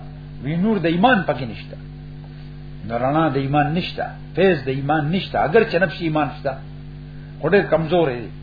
وی نور د ایمان پکې نشته نرانا د ایمان نشته فیض د ایمان نشته اگر چې نفس ایمان شته خو ډېر کمزور دی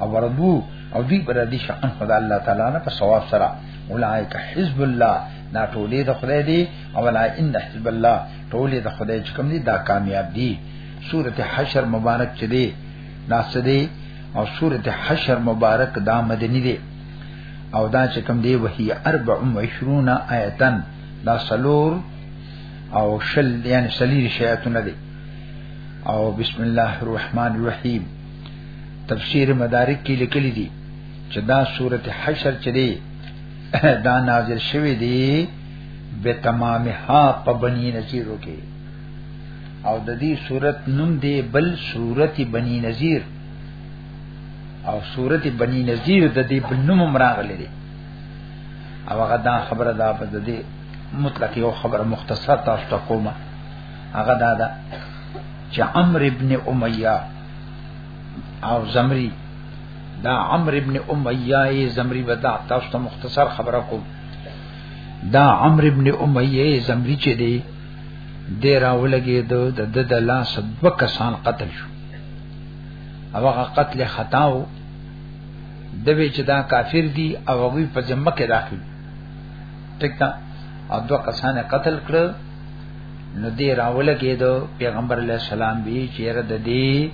او وردو او دی پر دې شان خدای الله تعالی نه په ثواب سره اولائک حزب الله دا ټولې د خدای دی او لا ان حزب الله ټولې د خدای چې کوم دي دا کامیاب دي سورته حشر مبارک چې دی ناس دی او سورته حشر مبارک دا مدنی دی او دا چې کوم دی وهي 24 آیتن دا سلور او شل یعنی سلیر شیاتونه دی او بسم الله الرحمن الرحیم تفسیر مدارک کې لیکلي دي چې دا سورته حشر چې دی دا نازل شوی دی به تمامها په بنی نذیر کې او د دې صورت نوم دی بل صورت بنی نذیر او صورت بنی نذیر د دې بل نوم مراغلی دی او هغه دا خبره دا په دې مطلق یو خبره مختصر تاسو ته کومه هغه دا ده چې عمر ابن امیہ او زمری دا عمر ابن امیہ ای زمری ودا تاسو ته مختصر خبره کوم دا عمر ابن امیہ ای زمری چې دی دیر اولګي د د د لاس دو کسان قتل شو او هغه قتل خطاو د وی چې دا کافر دي او هغه په ذمہ کې داخل ټیک تا او دو کسان قتل کړ نو دی راول کېدو پیغمبر علی السلام به چیرې د دې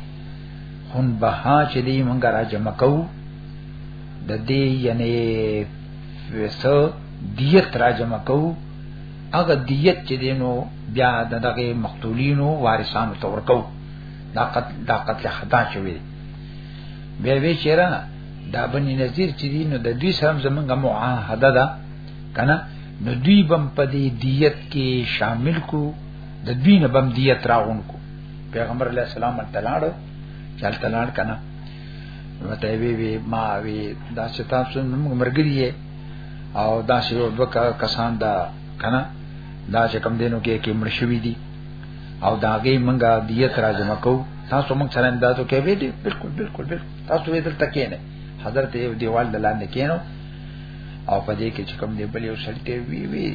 خون بها چې دی مونږ را جمع کو د دې یعنی وسو دیت را جمع کو هغه دیت چې دینو بیا دغه مقتولینو وارثانو تور کو دا قتل دا قتل خطا شوی به وی چیرې دا بنی نذیر چې دینو د دوی سره زمونږه معاهده ده کنه نو دوی بم په دې دیت کې شامل کو د دوی نه بم دیت راغون کو پیغمبر علی السلام تلاړ چل تلاړ کنه وته وی وی ما وی دا چې تاسو موږ مرګري او دا چې یو دوه کسان دا کنه دا چې کم دینو کې کې مړ شوی دي او دا غي منګه دیت را جمع کو تاسو موږ سره اندازو کې وی دي بالکل بالکل بالکل تاسو یې دلته کېنه حضرت یو دیوال دلان نه کېنو او په دې کې چې کوم دی بل یو سلټه وی وی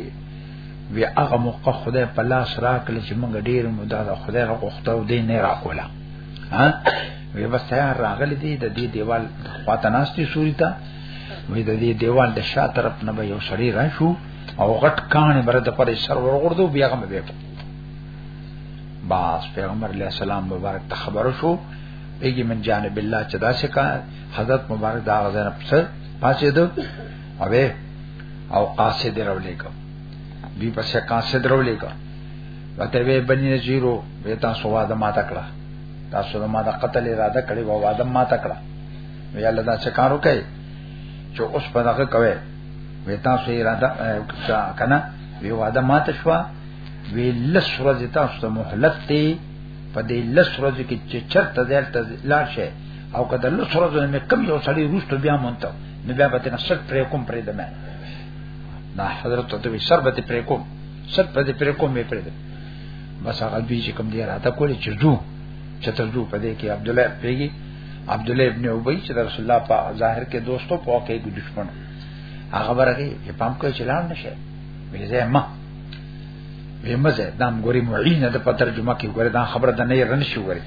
وی هغه موقع خدای په لاس راکړي چې موږ ډیر مدار خدای غوښته او دې نه راکولا ها وی بس تیار راغلی دی د دې دیوال خواته ناشتي سوري ته وی د دې دیوال د شا طرف نه به یو سړی راشو او غټ کان بره د پرې سر ورغړدو بیا غم به باس پیغمبر علیہ السلام مبارک ته خبر شو ایګی من جانب الله چې دا څه کا حضرت مبارک دا غزنه پر پاسې دو اوه او قاصد راولې کو دی پسې قاصد راولې کو وته وی بنی نذیرو وی تاسو واده ما تکړه تاسو د ما د قتل اراده کړې و واده ما تکړه وی الله دا څه کارو کوي چې اوس په دغه کوي وی تاسو اراده کنه وی واده ما ته شو وی لس ورځې تاسو ته مهلت دی په دې لس ورځې کې چې چرته دلته لاړ شي او کله لس ورځې مې کم یو سړی روستو بیا مونته نو بیا به تنه سر پرې کوم پرې دمه دا حضرت ته وی سر به پرې کوم سر به پرې کوم مې پرې دمه بس هغه دوی چې کوم دی راته کولې چې زو چې تر زو په دې کې عبد الله پیږي عبد الله ابن ابي چې رسول الله په ظاهر کې دوستو په کې دښمن هغه ورګي په پام کې چلان نشه مې زه ما بیمزه دام ګوري معینه د په ترجمه کې ګوري دا خبره د نه رن شو ګوري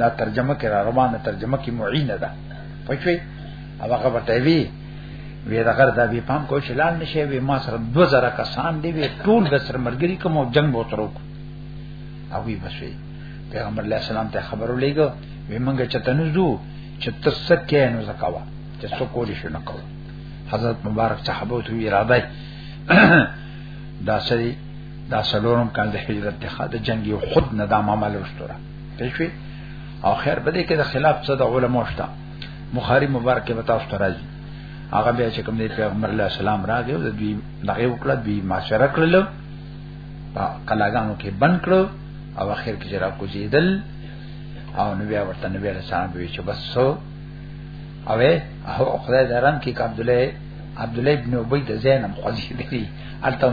دا ترجمه کې را روانه ترجمه کې معینه ده پښوی او هغه ورته وی وی دا غر دا بي پام کو شلال نشي وی ما سره 2000 کسان دی وی ټول د سر مرګري کوم جنگ وترو او وی بسوي پیغمبر علیه السلام ته خبرو لګو وی مونږ چتنو زو چې تاسو کې نو زکوا چې څو کولی شو نه کوو حضرت مبارک صحابه ته اراده دا سری دا سلورم کال د هجرت ته خاطر جنگي خود نه دا معاملې وشتره پېښوي او خیر بده کې د خلاف څه د علماء شته بخاری مبارک به تاسو ته راځي هغه بیا چې کوم دی پیغمبر الله سلام راغی او د دوی دغه وکړه دوی معاشره کړل په کلاګانو کې بند کړو او اخر کې جرا کوزیدل او نو بیا ورته نبی رسول الله چې بس سو اوه او خدای درم کې عبد الله عبد الله ابن ابي د زینم خوځي دي الته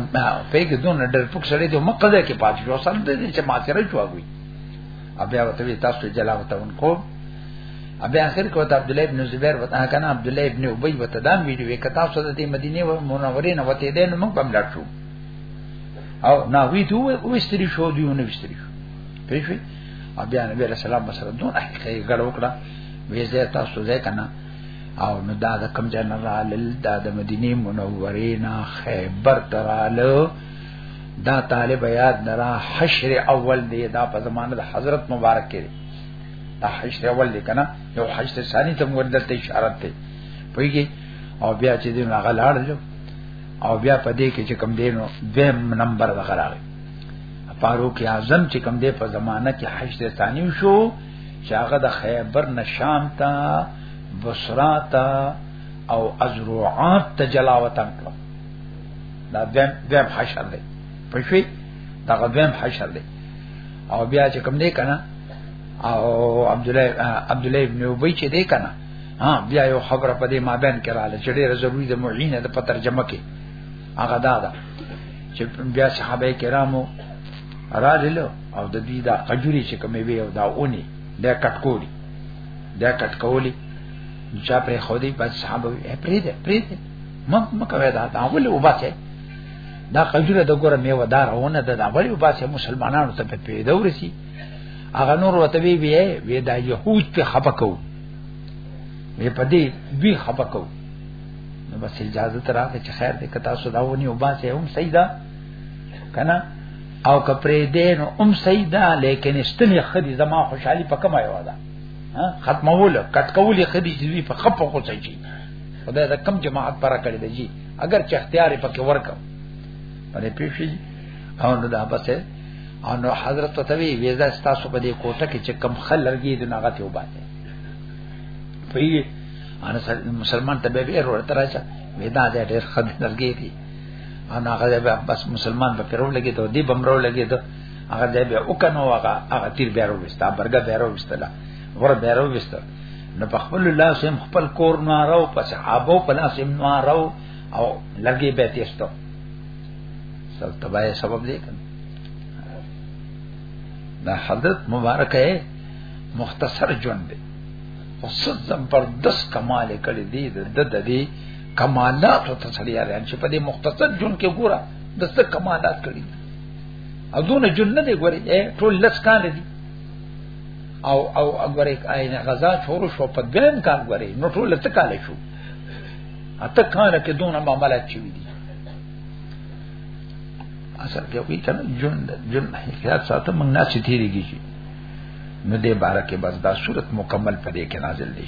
پیګ دون ډر پک سړی ته مقدر کې پاتې شو سم دې چې ما سره چواغوي بیا وته تاسو جلا وته انکو بیا اخر کو ته عبد الله ابن زبیر وته کنه عبد الله ابن ابي وته دا ویډیو کې تاسو د مدینه و منورې نه وته دې نو موږ بم لاړ شو او نا وی ته وستری شو دیونه وستری شو پېښې بیا نبی رسول الله صلی الله علیه وسلم دون حقیقت غړ وکړه وې زه تاسو زه کنه او نو دا د کم جنرال دا د مدینه منورې نه خیبر ترالو دا طالب یاد درا حشر اول دی دا په زمانه د حضرت مبارک کې دا حشر اول دی کنه یو حشر ثانی ته موږ دلته اشاره ته پویږي او بیا چې دین هغه لاړ او بیا په دې کې چې کم دینو دیم نمبر وغراغی فاروق اعظم چې کم دې په زمانہ کې حشر ثانی شو چې هغه د خیبر نشام ته بصرا ته او ازروعات ته جلاوطن کړو دا دیم دیم حشر دی پښوی دا دیم حشر دی او بیا چې کوم دی کنه او عبد الله عبد الله ابن ابي چې دی کنه ها بیا یو خبره په دې مابین کې رااله چې ډیره ضروری ده معینه د په ترجمه کې هغه دا ده چې بیا صحابه کرامو راځلو او د دې دا اجوري چې کومې وي او دا اونې دا کټ کولی دا کټ کولی چا پرې خو دې بس صحابه پرې دې پرې دې مګ مکه دا دا ولې وباسه دا قجره د ګوره میوه دار اونه د دا ولې وباسه مسلمانانو ته په پیدا ورسی هغه نور وته وی وی وی دا يهود په خپکو وی په دې دوی خپکو نو بس اجازه تراته چې خیر دې کتا سوداونی وباسه هم سیدا کنه او کپرې دې نو ام سیدا لیکن استنی خدي زما خوشحالي په کومه یو ده ختمول کټ کول خدي جوی په خپ کو څه چی خدای دا کم جماعت پر کړی دی جی اگر چې اختیار پکې ورک باندې پیښی او نو دا بسه او نو حضرت توی ویزا تاسو په دې کوټه کې چې کم خل لرګي د ناغه ته وباته په مسلمان ته به ورته راځه ودا دې ډېر خدای درګې دي انا هغه به بس مسلمان به پرو لګي ته دی بمرو لګي ته هغه دی به او کنو هغه هغه تیر به رو وستا برګه به رو وستلا ور به رو وستا نو په خپل الله سم خپل کور نه راو په صحابه په لاس هم نه راو او لګي به تیستو سب تبای سبب دی کنه دا حضرت مبارک ہے مختصر جون دی او ست زبردست کمال کړی دی د د دی کمالات او تسلیه ده چې په دې مختصر جون کې ګوره د څه کمالات کړی او دون جون نه دی ګوري ټول لس کال دي او او ګوري عین غزا شروع شو په دیم کال ګوري نو ټول لس کال شو اته کال کې دون معاملات چي دي اصل کې وی کنه جون جون حکایت ساته موږ نه سي تیریږي نو دې بارکه بس دا صورت مکمل پدې کې نازل دي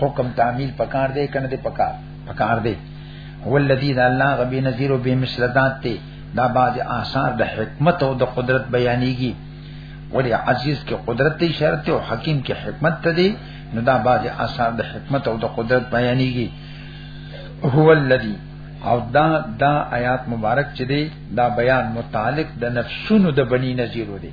حکم تعمیل پکار دی کنه دی پکار پکار دی هو الذی ذا الله غبی نذیر و بمثل ذات ته دا بعد آثار د حکمت او د قدرت بیانېږي ولی عزیز کې قدرت ته شرط او حکیم کې حکمت ته دی نو دا بعد آثار د حکمت او د قدرت بیانېږي هو الذی او دا دا آیات مبارک چې دی دا بیان متعلق د نفسونو د بنی نذیر دی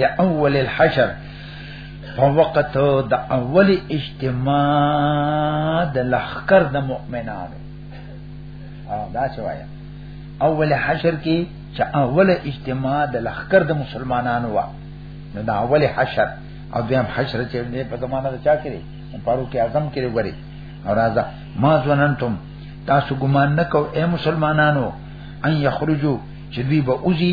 لاول الحشر په وخت د اول اجتماع د لخر د مؤمنانو او دا څه وایا اول حشر کې چې اول اجتماع د لخر د مسلمانانو وا نو دا اول حشر او دیم حشر چې په زمانه د چا کې پارو کې اعظم کې وګوري او راځه ما ځننتم تاسو ګمان نکو اے مسلمانانو ان یخرجو چې دوی به اوزي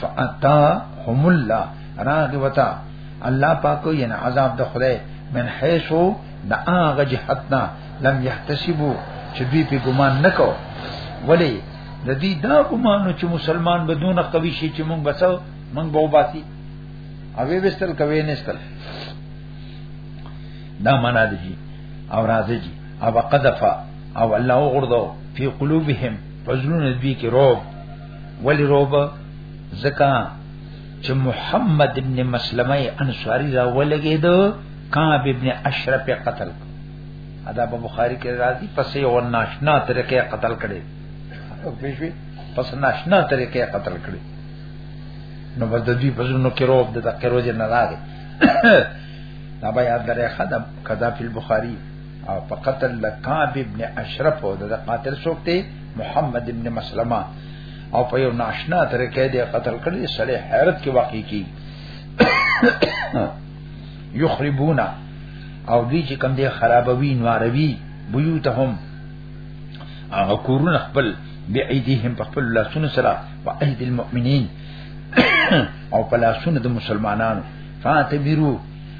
فاتا هم الله راغ وتا الله پاک یې نه عذاب د خدای من حيث د هغه جهتنا لم يحتسبوا چې دوی په ګمان نکو ولی د دې دا ګمانو چې مسلمان بدون قوي شي چې مونږ بسو مونږ به وباسي او وستل کوي نستل دا معنا دي او راځي جی او قذفا او الله غردو فی قلوبهم فزلون دوی کې روب ولی روب زکا چې محمد ابن مسلمه انصاری را ولګي دو کعب ابن اشرف قتل ادا په بخاری کې راځي پسې او ناشنا طریقې قتل کړي پیښوي پس ناشنا طریقې قتل کړي نو بس د دې پزونو کې روب د تقرو جن راغی دا بیا درې خدام کذا فی البخاری او په قتل لکاب ابن اشرف او د قاتل څوک دی محمد ابن مسلمه او په یو ناشنا طریقې دی قتل کړی سړی حیرت کې واقع کی یخربونا او دی چې کم دی خرابوي نواروي بيوتهم هغه کورونه خپل بأيديهم په خپل لاسونو سره او ايد المؤمنين او په لاسونو د مسلمانانو فاتبرو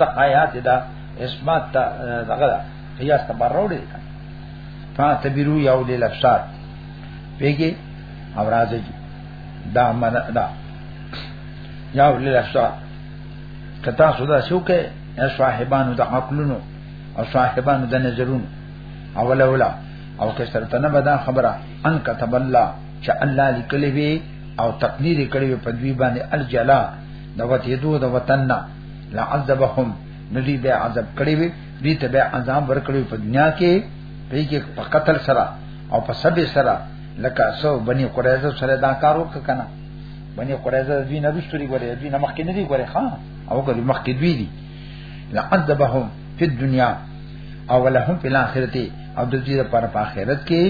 د آیات دا اسمات تا دغه قیاس ته باروړي فا تبرو یو لیل افسار پیګي او راځي دا من دا یو لیل افسار کتا سودا شوکه یا صاحبانو د عقلونو او صاحبانو د نظرونو او لولا او که شرط نه بدا خبره ان كتب الله چې الله لیکلی وي او تقدیر کړی په دوی باندې الجلا د وته دوه د وطن نه لعذبهم ندی به عذاب کړی وی دې ته به عذاب ورکړی په دنیا کې په کې په قتل سره او په سب سره لکه سو بني قریظه سره دا کار وک کنه بني قریظه دې نه رښتوري غوري دې نه مخکې نه دی غوري ها او غوري مخکې دوی دي لعذبهم فی الدنیا او ولهم فی الاخرته او د دې لپاره په آخرت کې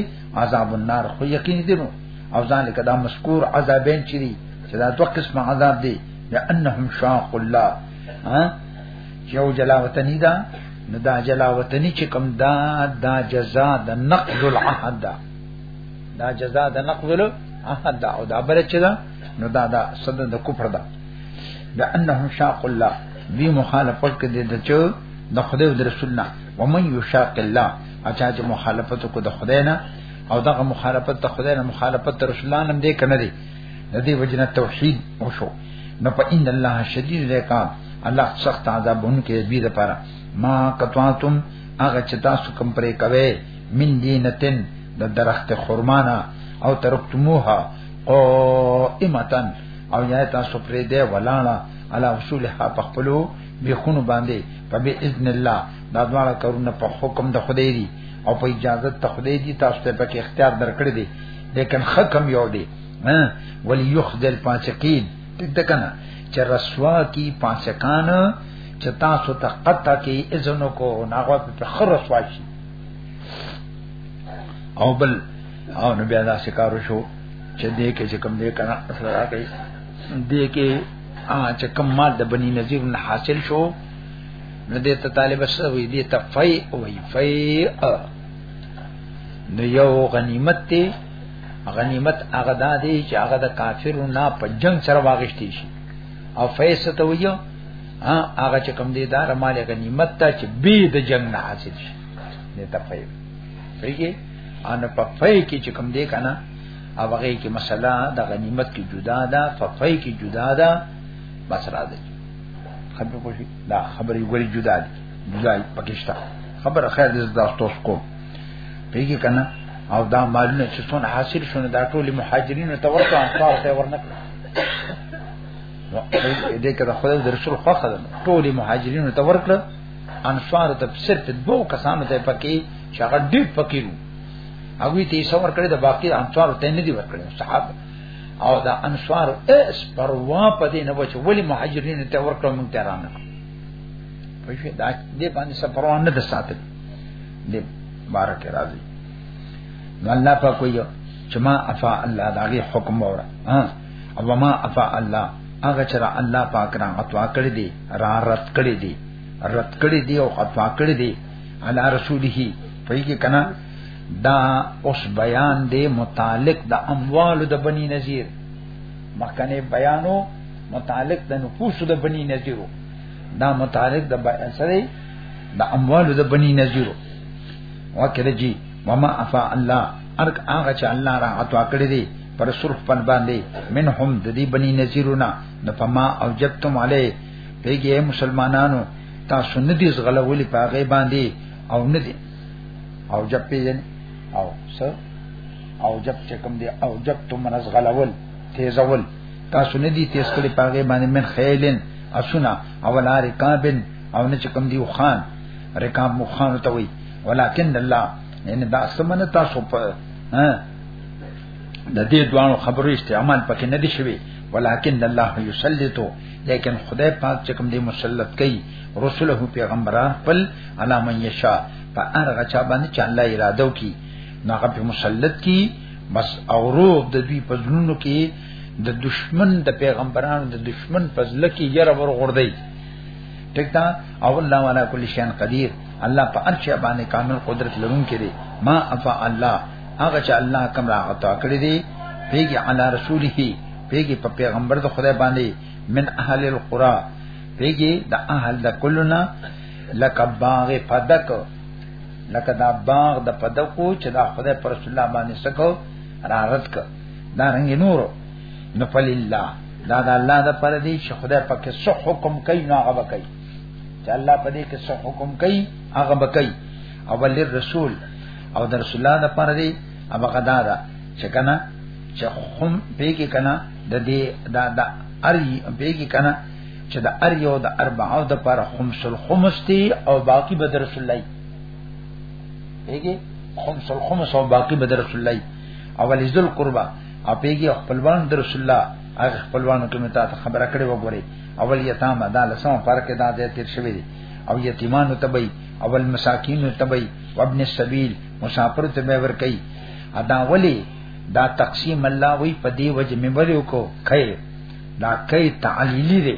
عذاب النار خو یقین دي نو او ځان لکه دا مذکور عذابین چي چې دا دوه قسم عذاب دي لانهم شاق الله ها یو جلا وطنی دا نو دا جلا وطنی چې کوم دا دا جزاء د نقض العهد دا دا جزاء د نقض العهد دا او دا بل چې دا نو دا دا صد د کفر دا لانهم شاق الله دی مخالفت کې د چو د خدای او د رسول نه ومن یشاق الله اچا چې مخالفت کو د خدای نه او دغه مخالفت ته خدای نه مخالفت ته رسول الله نه دی کنه دی د دې وجنه توحید او شو نو په ان الله شدید العقاب الله سخت عذاب انکه بي د پاره ما قطعتم هغه چې تاسو کوم پرې کوي من دینتن د درخت خرمانا او ترکتموها قائمتن او یا تاسو پرې دی ولانا علی اصولها پخپلو بیخونو باندې په باذن الله دا دواړه کارونه په حکم د خدای دی او په اجازه ته خدای دی تاسو ته پکې اختیار درکړی دی لیکن حکم یو دی ها ولی یخذل فاسقین ټیک ده کنه چې رسوا کی فاسقان چې تاسو ته قطع کی اذن کو ناغه په خر رسوا شي او بل او نو بیا دا سکارو شو چې دې کې چې کم دې کنه اثر راغی دې کې چې کم مال د بنی نذیر نه حاصل شو نو دې ته طالب سره وی دې ته فی او فی نو یو غنیمت دی غنیمت هغه دا دی چې هغه د کافرو نه په جنگ سره واغشتي شي او فیصه ته ویو هغه چې کم دی دار مال غنیمت ته چې بی د جنگ نه حاصل شي نه ته پي پیږي ان په پي کې چې کم دی کنه او هغه کې مسله د غنیمت کې جدا ده په پي کې جدا ده بس را ده خبرې پوښي دا خبرې ګوري جدا دي ځای پکشتا خبره خیر دې زدا تاسو کو پیږي کنه او دا مالونه چې څون حاصل شونه دا ټول مهاجرینو ته ورته انصار ته ورنکړه دې کده خدای د رسول خوخه ده ټول مهاجرینو ته ورکړه انصار ته صرف دوه کسانو ته پکې چې هغه ډېر فقیر وو هغه ته یې څور کړی د باقی انصار ته نه دی ورکړی صحابه او دا انصار اس پروا پدې نه بچ ولی مهاجرینو ته ورکړه مونږ ته رانه پښې دا دې باندې سپروان نه ساتل دې بارک راضي نو الله په کوی چې ما افا الله داغي حکم وره ها او ما افا الله هغه چې را الله پاک را اتوا کړی دی را رد کړی دی رد کړی دی او اتوا کړی دی علی رسوله پای کې کنا دا اوس بیان دی متعلق د اموال د بنی نذیر مخکنه بیانو متعلق د نفوس د بنی نذیرو دا متعلق د سره د اموال د بنی نذیرو وکړه جی وما افا الله ارک هغه چې الله را عطا کړی دی پر صرف پر باندې منهم د دې بنی نذیرونه د پما او جبتم علی پیګه مسلمانانو تاسو نه دي زغلولې پاغه باندې او نه دي او جب پیجن او سر او جب چې کوم دی او جب تم نزغلول تیزول تاسو نه دي تیز کړی پاګې باندې من خیلن اسنا او لا رکابن او نه چکم دیو خان رکاب مو خان ته وی ولکن الله ان دا سمنه تاسو په د دې دوانو خبرو استعمال پکې نه دي شوی ولکن الله یسلطو لیکن خدای پاک چې کوم دې مسلط کوي رسوله پیغمبران خپل علامه یشا په هر غچا باندې چې الله اراده وکي نو هغه په مسلط کی بس او روب د دوی په ځلونو کې د دشمن د پیغمبرانو د دشمن په ځل کې یره ور غردی ټیک دا او الله والا کل شان قدیر الله په هر چا باندې کامل قدرت لرونکی دی ما افا الله هغه چې الله کوم راغتا کړی دی پیګه علی رسوله پیګه په پیغمبر د خدای باندې من اهل القرى پیګه د اهل د کلنا لکباغ فدک لکه دا باغ د پدکو چې دا خدای پر رسول الله باندې سکو را رد ک دا رنګ نور نو فلله دا د الله د پر دې چې خدای پکې څه حکم کوي نو هغه کوي چې الله په دې کې څه حکم کوي هغه کوي او بل رسول او د رسول الله د پر دې هغه قدا دا چې کنه چې هم پیګه کنه د دې دا دا اری پیګه کنه چې د ار یو د اربعو د پر خمس الخمس دی او باقی به رسول الله پیږي خمس الخمس او باقی به رسول الله اول ذل قربا او پیږي خپلوان د رسول الله هغه خپلوانو کې متا ته خبره کړې وګوري اول یتام دا لسم پر کې دا د تیر شوی دی او یتیمانو تبي اول مساکین تبي وابن السبیل مسافر ته به ور کوي ادا ولی دا تقسیم الله وی په دی وجه مې ولیو کو خیر دا کئی تعلیلی دی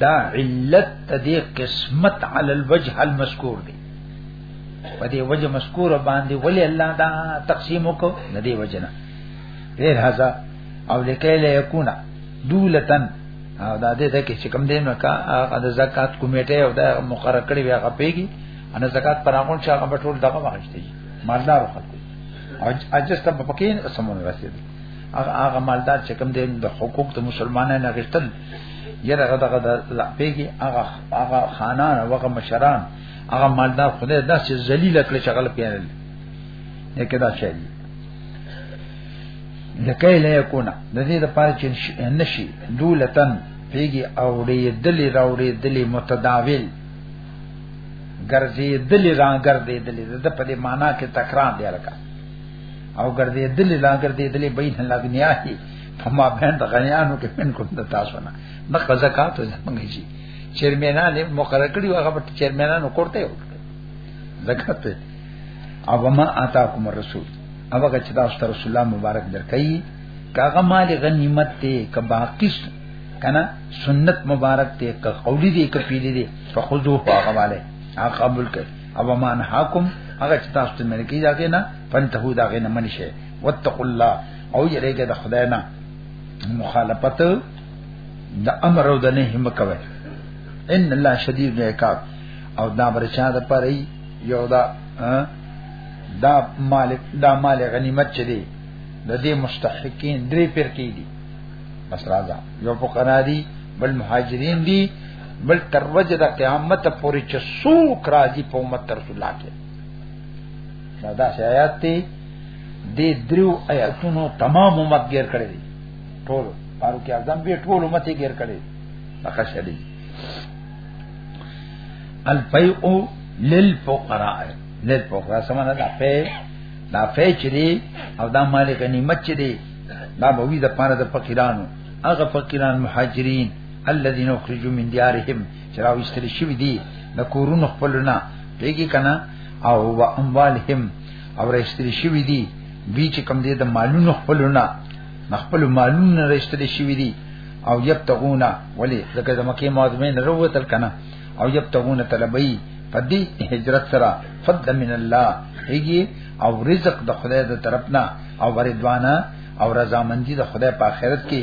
دا علت دی قسمت علی الوجه المذکور دی په دې وجه مذکور باندې ولی الله دا تقسیم وکړ نه دی وجنه غیر هذا او لکه لا یکون دولتن او دا دې ته کې چې کوم دین وکا هغه د زکات کمیټه او دا مقرره کړی وی هغه پیږي ان زکات پر هغه چې هغه ټول دغه واغشتي مالدار خلک او اجسته په پکې سمون رسیدي هغه هغه مالدار چې کوم دی د حقوق د مسلمانانو نه غشتل یره هغه دغه د پیګي هغه هغه خانان هغه مشران هغه مالدار خدای داسې ذلیل کړ چې هغه پیرل نه کدا شي لکه لا یکونا د دې لپاره چې نشي دولتن پیګي اوړې دلی راوړې دلی متداول ګرځي دلی را ګرځي دلی د په دې معنا کې تکرار دی لکه او ګرځې دلې لا ګرځې دلې بین لګنیا هي په ما بین د غنیانو کې من کوم د تاسو نه د زکات زمونږ شي چیرمنان مقرر کړی هغه په چیرمنانو کوړته یو زکات او ما آتاکم الرسول او هغه چې تاسو ته رسول الله مبارک درکړي کاغه مال غنیمت ته کبا قسط کنه سنت مبارک ته ک قولی دی ک پیلی دی فخذوه هغه والے هغه قبول کړي او ما نهاکم هغه چې تاسو ته ملکی داګه نه فنتهو داګه نه منشه واتقوا الله او یریګه د خدای نه مخالفت د امر او د نهي مکوي ان الله شدید العقاب او دا برچا د پرې یو دا دا مالک دا مال غنیمت چي دي د دې مستحقین درې پر کې دي بس راځه یو فقرا دي بل مهاجرین دي بل تر وجه د قیامت پورې چې څوک راځي په امت رسول الله کې دا داسې آیات دی د دریو آیاتونو تمام امت غیر کړی دی ټول فاروق اعظم به ټول امت یې غیر کړی هغه شری الفیء للفقراء للفقراء سمانه دا په دا په چری او دا مال غنیمت چری دا به وی د پاره د فقیرانو هغه فقیران مهاجرین الذين اخرجوا من ديارهم چراو استل شوی دی د کورونو خپلونه پیګی کنا او و اموالهم او رستل شوی دی دوی چې کم دی د مالونو خپلونه خپل مالونه رستل شوی دی او یبتغونا ولی لکه د مکه معظمه نه وروتل کنا او یبتغونا طلبی فدی هجرت سره فضل من الله هیږي او رزق د خدای د طرفنا او وردوانا او رضامندی د خدای په آخرت کې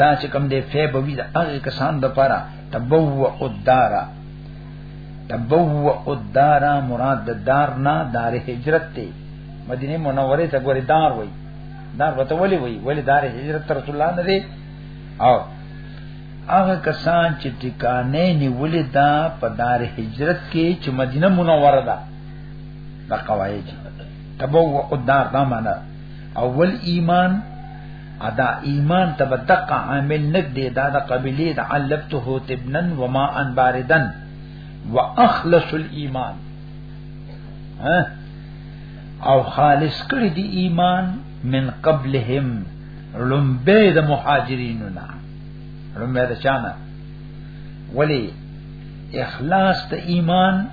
دا چې کوم دی فیب وی د هغه کسان د پاره تبوع الدار تبوع الدار مراد د دار نه دار هجرت ته مدینه منوره ته ګوري دار وای دار وته ولی وای ولی دار هجرت تر رسول الله نه دی او هغه کسان چې ټکانې نیولې دا په دار هجرت کې چې مدینه منوره ده دا قواعد تبوع الدار دا معنا اول ایمان ادا ایمان ته بدق عامل نک دی دا د قبلی د علبته تبنن وما ان باردن واخلص الايمان ها او خالص کړی دی ایمان من قبلهم لمبه د مهاجرینو نه لمبه د چانه ولی اخلاص ته ایمان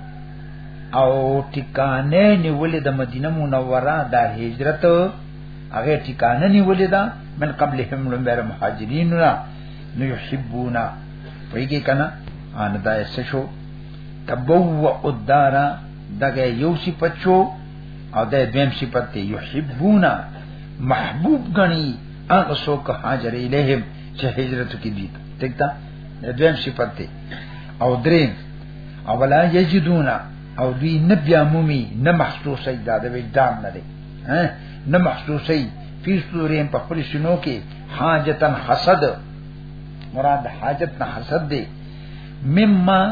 او ټکانه نیولې د مدینه منوره د هجرت هغه ټکانه نیولې ده من قبل هم لمبر مهاجرین را نو یحبونا پېږي کنه ان دا څه شو تبوء الدار دغه یو سی پچو او د دیم صفت ته یحبونا محبوب غنی هغه څوک هاجر الیهم چې هجرت کې دي ټیک ده د دیم صفت ته او دریم او ولا یجدون او دوی نه بیا مومي نه محسوسي دا د وجدان نه دی نه محسوسي فی صدورهم په خپل شنو کې حاجتن حسد مراد حاجت نه حسد دی مما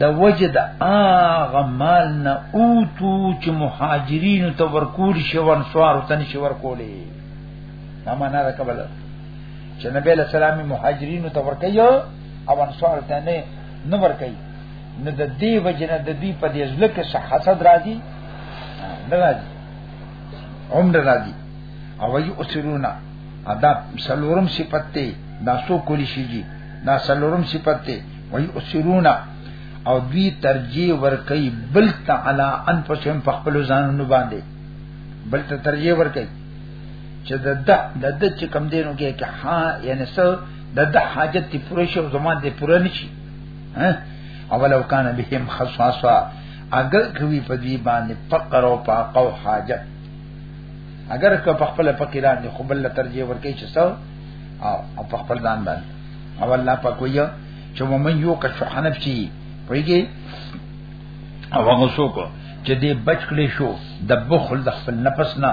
د وجد آغا مال نه اوتو چې مهاجرین ته ورکول شي ورنسوار ته نشي ورکولې دا معنا ده کبل چې نبی له سلامي مهاجرین ته ورکيو او انصار ته نه نه ور کوي نو د دې وجنه د دې په دې ځل کې حسد راځي نه راځي هم نه راځي او وی اسرونا ادا سلورم صفت ته دا سو کولی شي جی دا سلورم صفت ته وی اسرونا او دوی ترجیح ورکي بل تعالی ان پسهم په خپل ځانونو باندې بل ته ترجیح ورکي چې د د د چې کم دینو کې که ها یعنی سو دا د حاجت دی پوره شو زمان دی پوره نشي اولو کان بهم خصاصا اگر کوي په دې باندې فقر او پاق او حاجت اگر که په خپل فقیران دي خو بل ترجیح ورکړي چې څو او په خپل ځان باندې او الله په کوی چې ومن یو که شحنف چی ویږي او هغه څوک چې دې بچ کړي شو د بخل د خپل نفس نه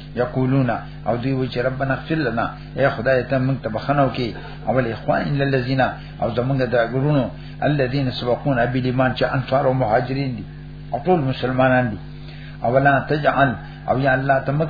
یقولون او دوی و چې ربنا اغفر لنا اے خدای ته موږ ته بخنو کې اول اخوان للذین او زمونږ د غرونو الذين سبقونا بالایمان چې انصار او مهاجرین دي او ټول مسلمانان دي اولا تجعل او یا الله ته موږ